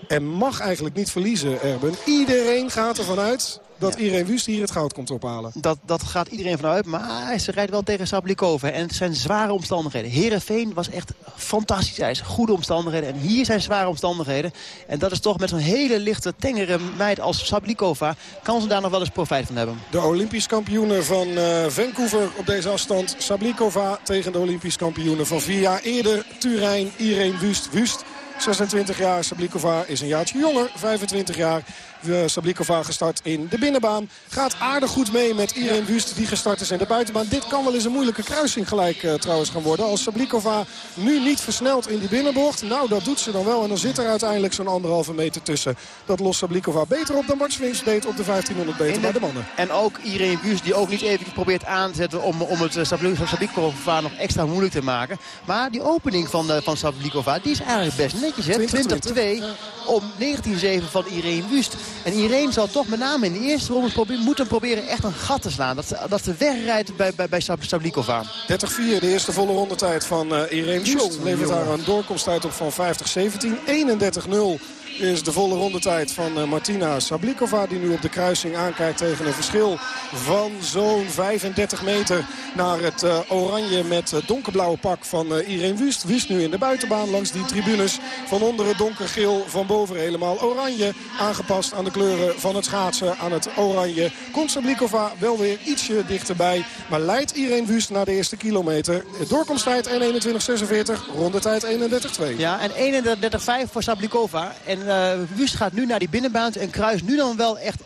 Speaker 25: En mag eigenlijk niet verliezen, Erben. Iedereen gaat ervan uit dat ja. Irene Wust hier het goud komt ophalen.
Speaker 32: Dat, dat gaat iedereen vanuit, maar ze rijdt wel tegen Sablikova. En het zijn zware omstandigheden. Herenveen was echt fantastisch ijs. Goede omstandigheden. En hier zijn zware omstandigheden. En dat is toch met zo'n hele lichte, tengere meid als Sablikova... kan ze daar nog wel eens profijt van hebben.
Speaker 25: De Olympisch kampioene van uh, Vancouver op deze afstand. Sablikova tegen de Olympisch kampioene van vier jaar eerder. Turijn, Irene Wust. Wust 26 jaar, Sablikova is een jaartje jonger, 25 jaar. Uh, Sablikova gestart in de binnenbaan. Gaat aardig goed mee met Irene Wust die gestart is in de buitenbaan. Dit kan wel eens een moeilijke kruising gelijk uh, trouwens gaan worden. Als Sablikova nu niet versnelt in die binnenbocht. Nou, dat doet ze dan wel. En dan zit er uiteindelijk zo'n anderhalve meter tussen. Dat lost Sablikova beter op dan Bart Swings deed op de 1500 meter bij de mannen.
Speaker 32: En ook Irene Wust die ook niet even probeert aan te zetten om, om het Sablikova nog extra moeilijk te maken. Maar die opening van, uh, van Sablikova die is eigenlijk best netjes. hè 20-2 om 19-7 van Irene Wust. En Irene zal toch met name in de eerste ronde proberen, moeten proberen echt een gat te slaan. Dat ze, dat ze wegrijdt bij, bij, bij Sablikova.
Speaker 25: 30-4 de eerste volle rondetijd van uh, Irene. Levert daar een doorkomsttijd op van 50-17. 31-0 is de volle rondetijd van uh, Martina Sablikova. Die nu op de kruising aankijkt tegen een verschil van zo'n 35 meter naar het uh, oranje met donkerblauwe pak van Irene Wust. Wust nu in de buitenbaan langs die tribunes. Van onder het donkergeel, van boven helemaal oranje. Aangepast aan de kleuren van het schaatsen, aan het oranje. Komt Sablikova wel weer ietsje dichterbij. Maar leidt Irene Wust naar de eerste kilometer. Doorkomsttijd 1.21.46, rondetijd 31.2.
Speaker 32: Ja, en 31.5 voor Sablikova. En uh, Wust gaat nu naar die binnenbaan en kruist nu dan wel echt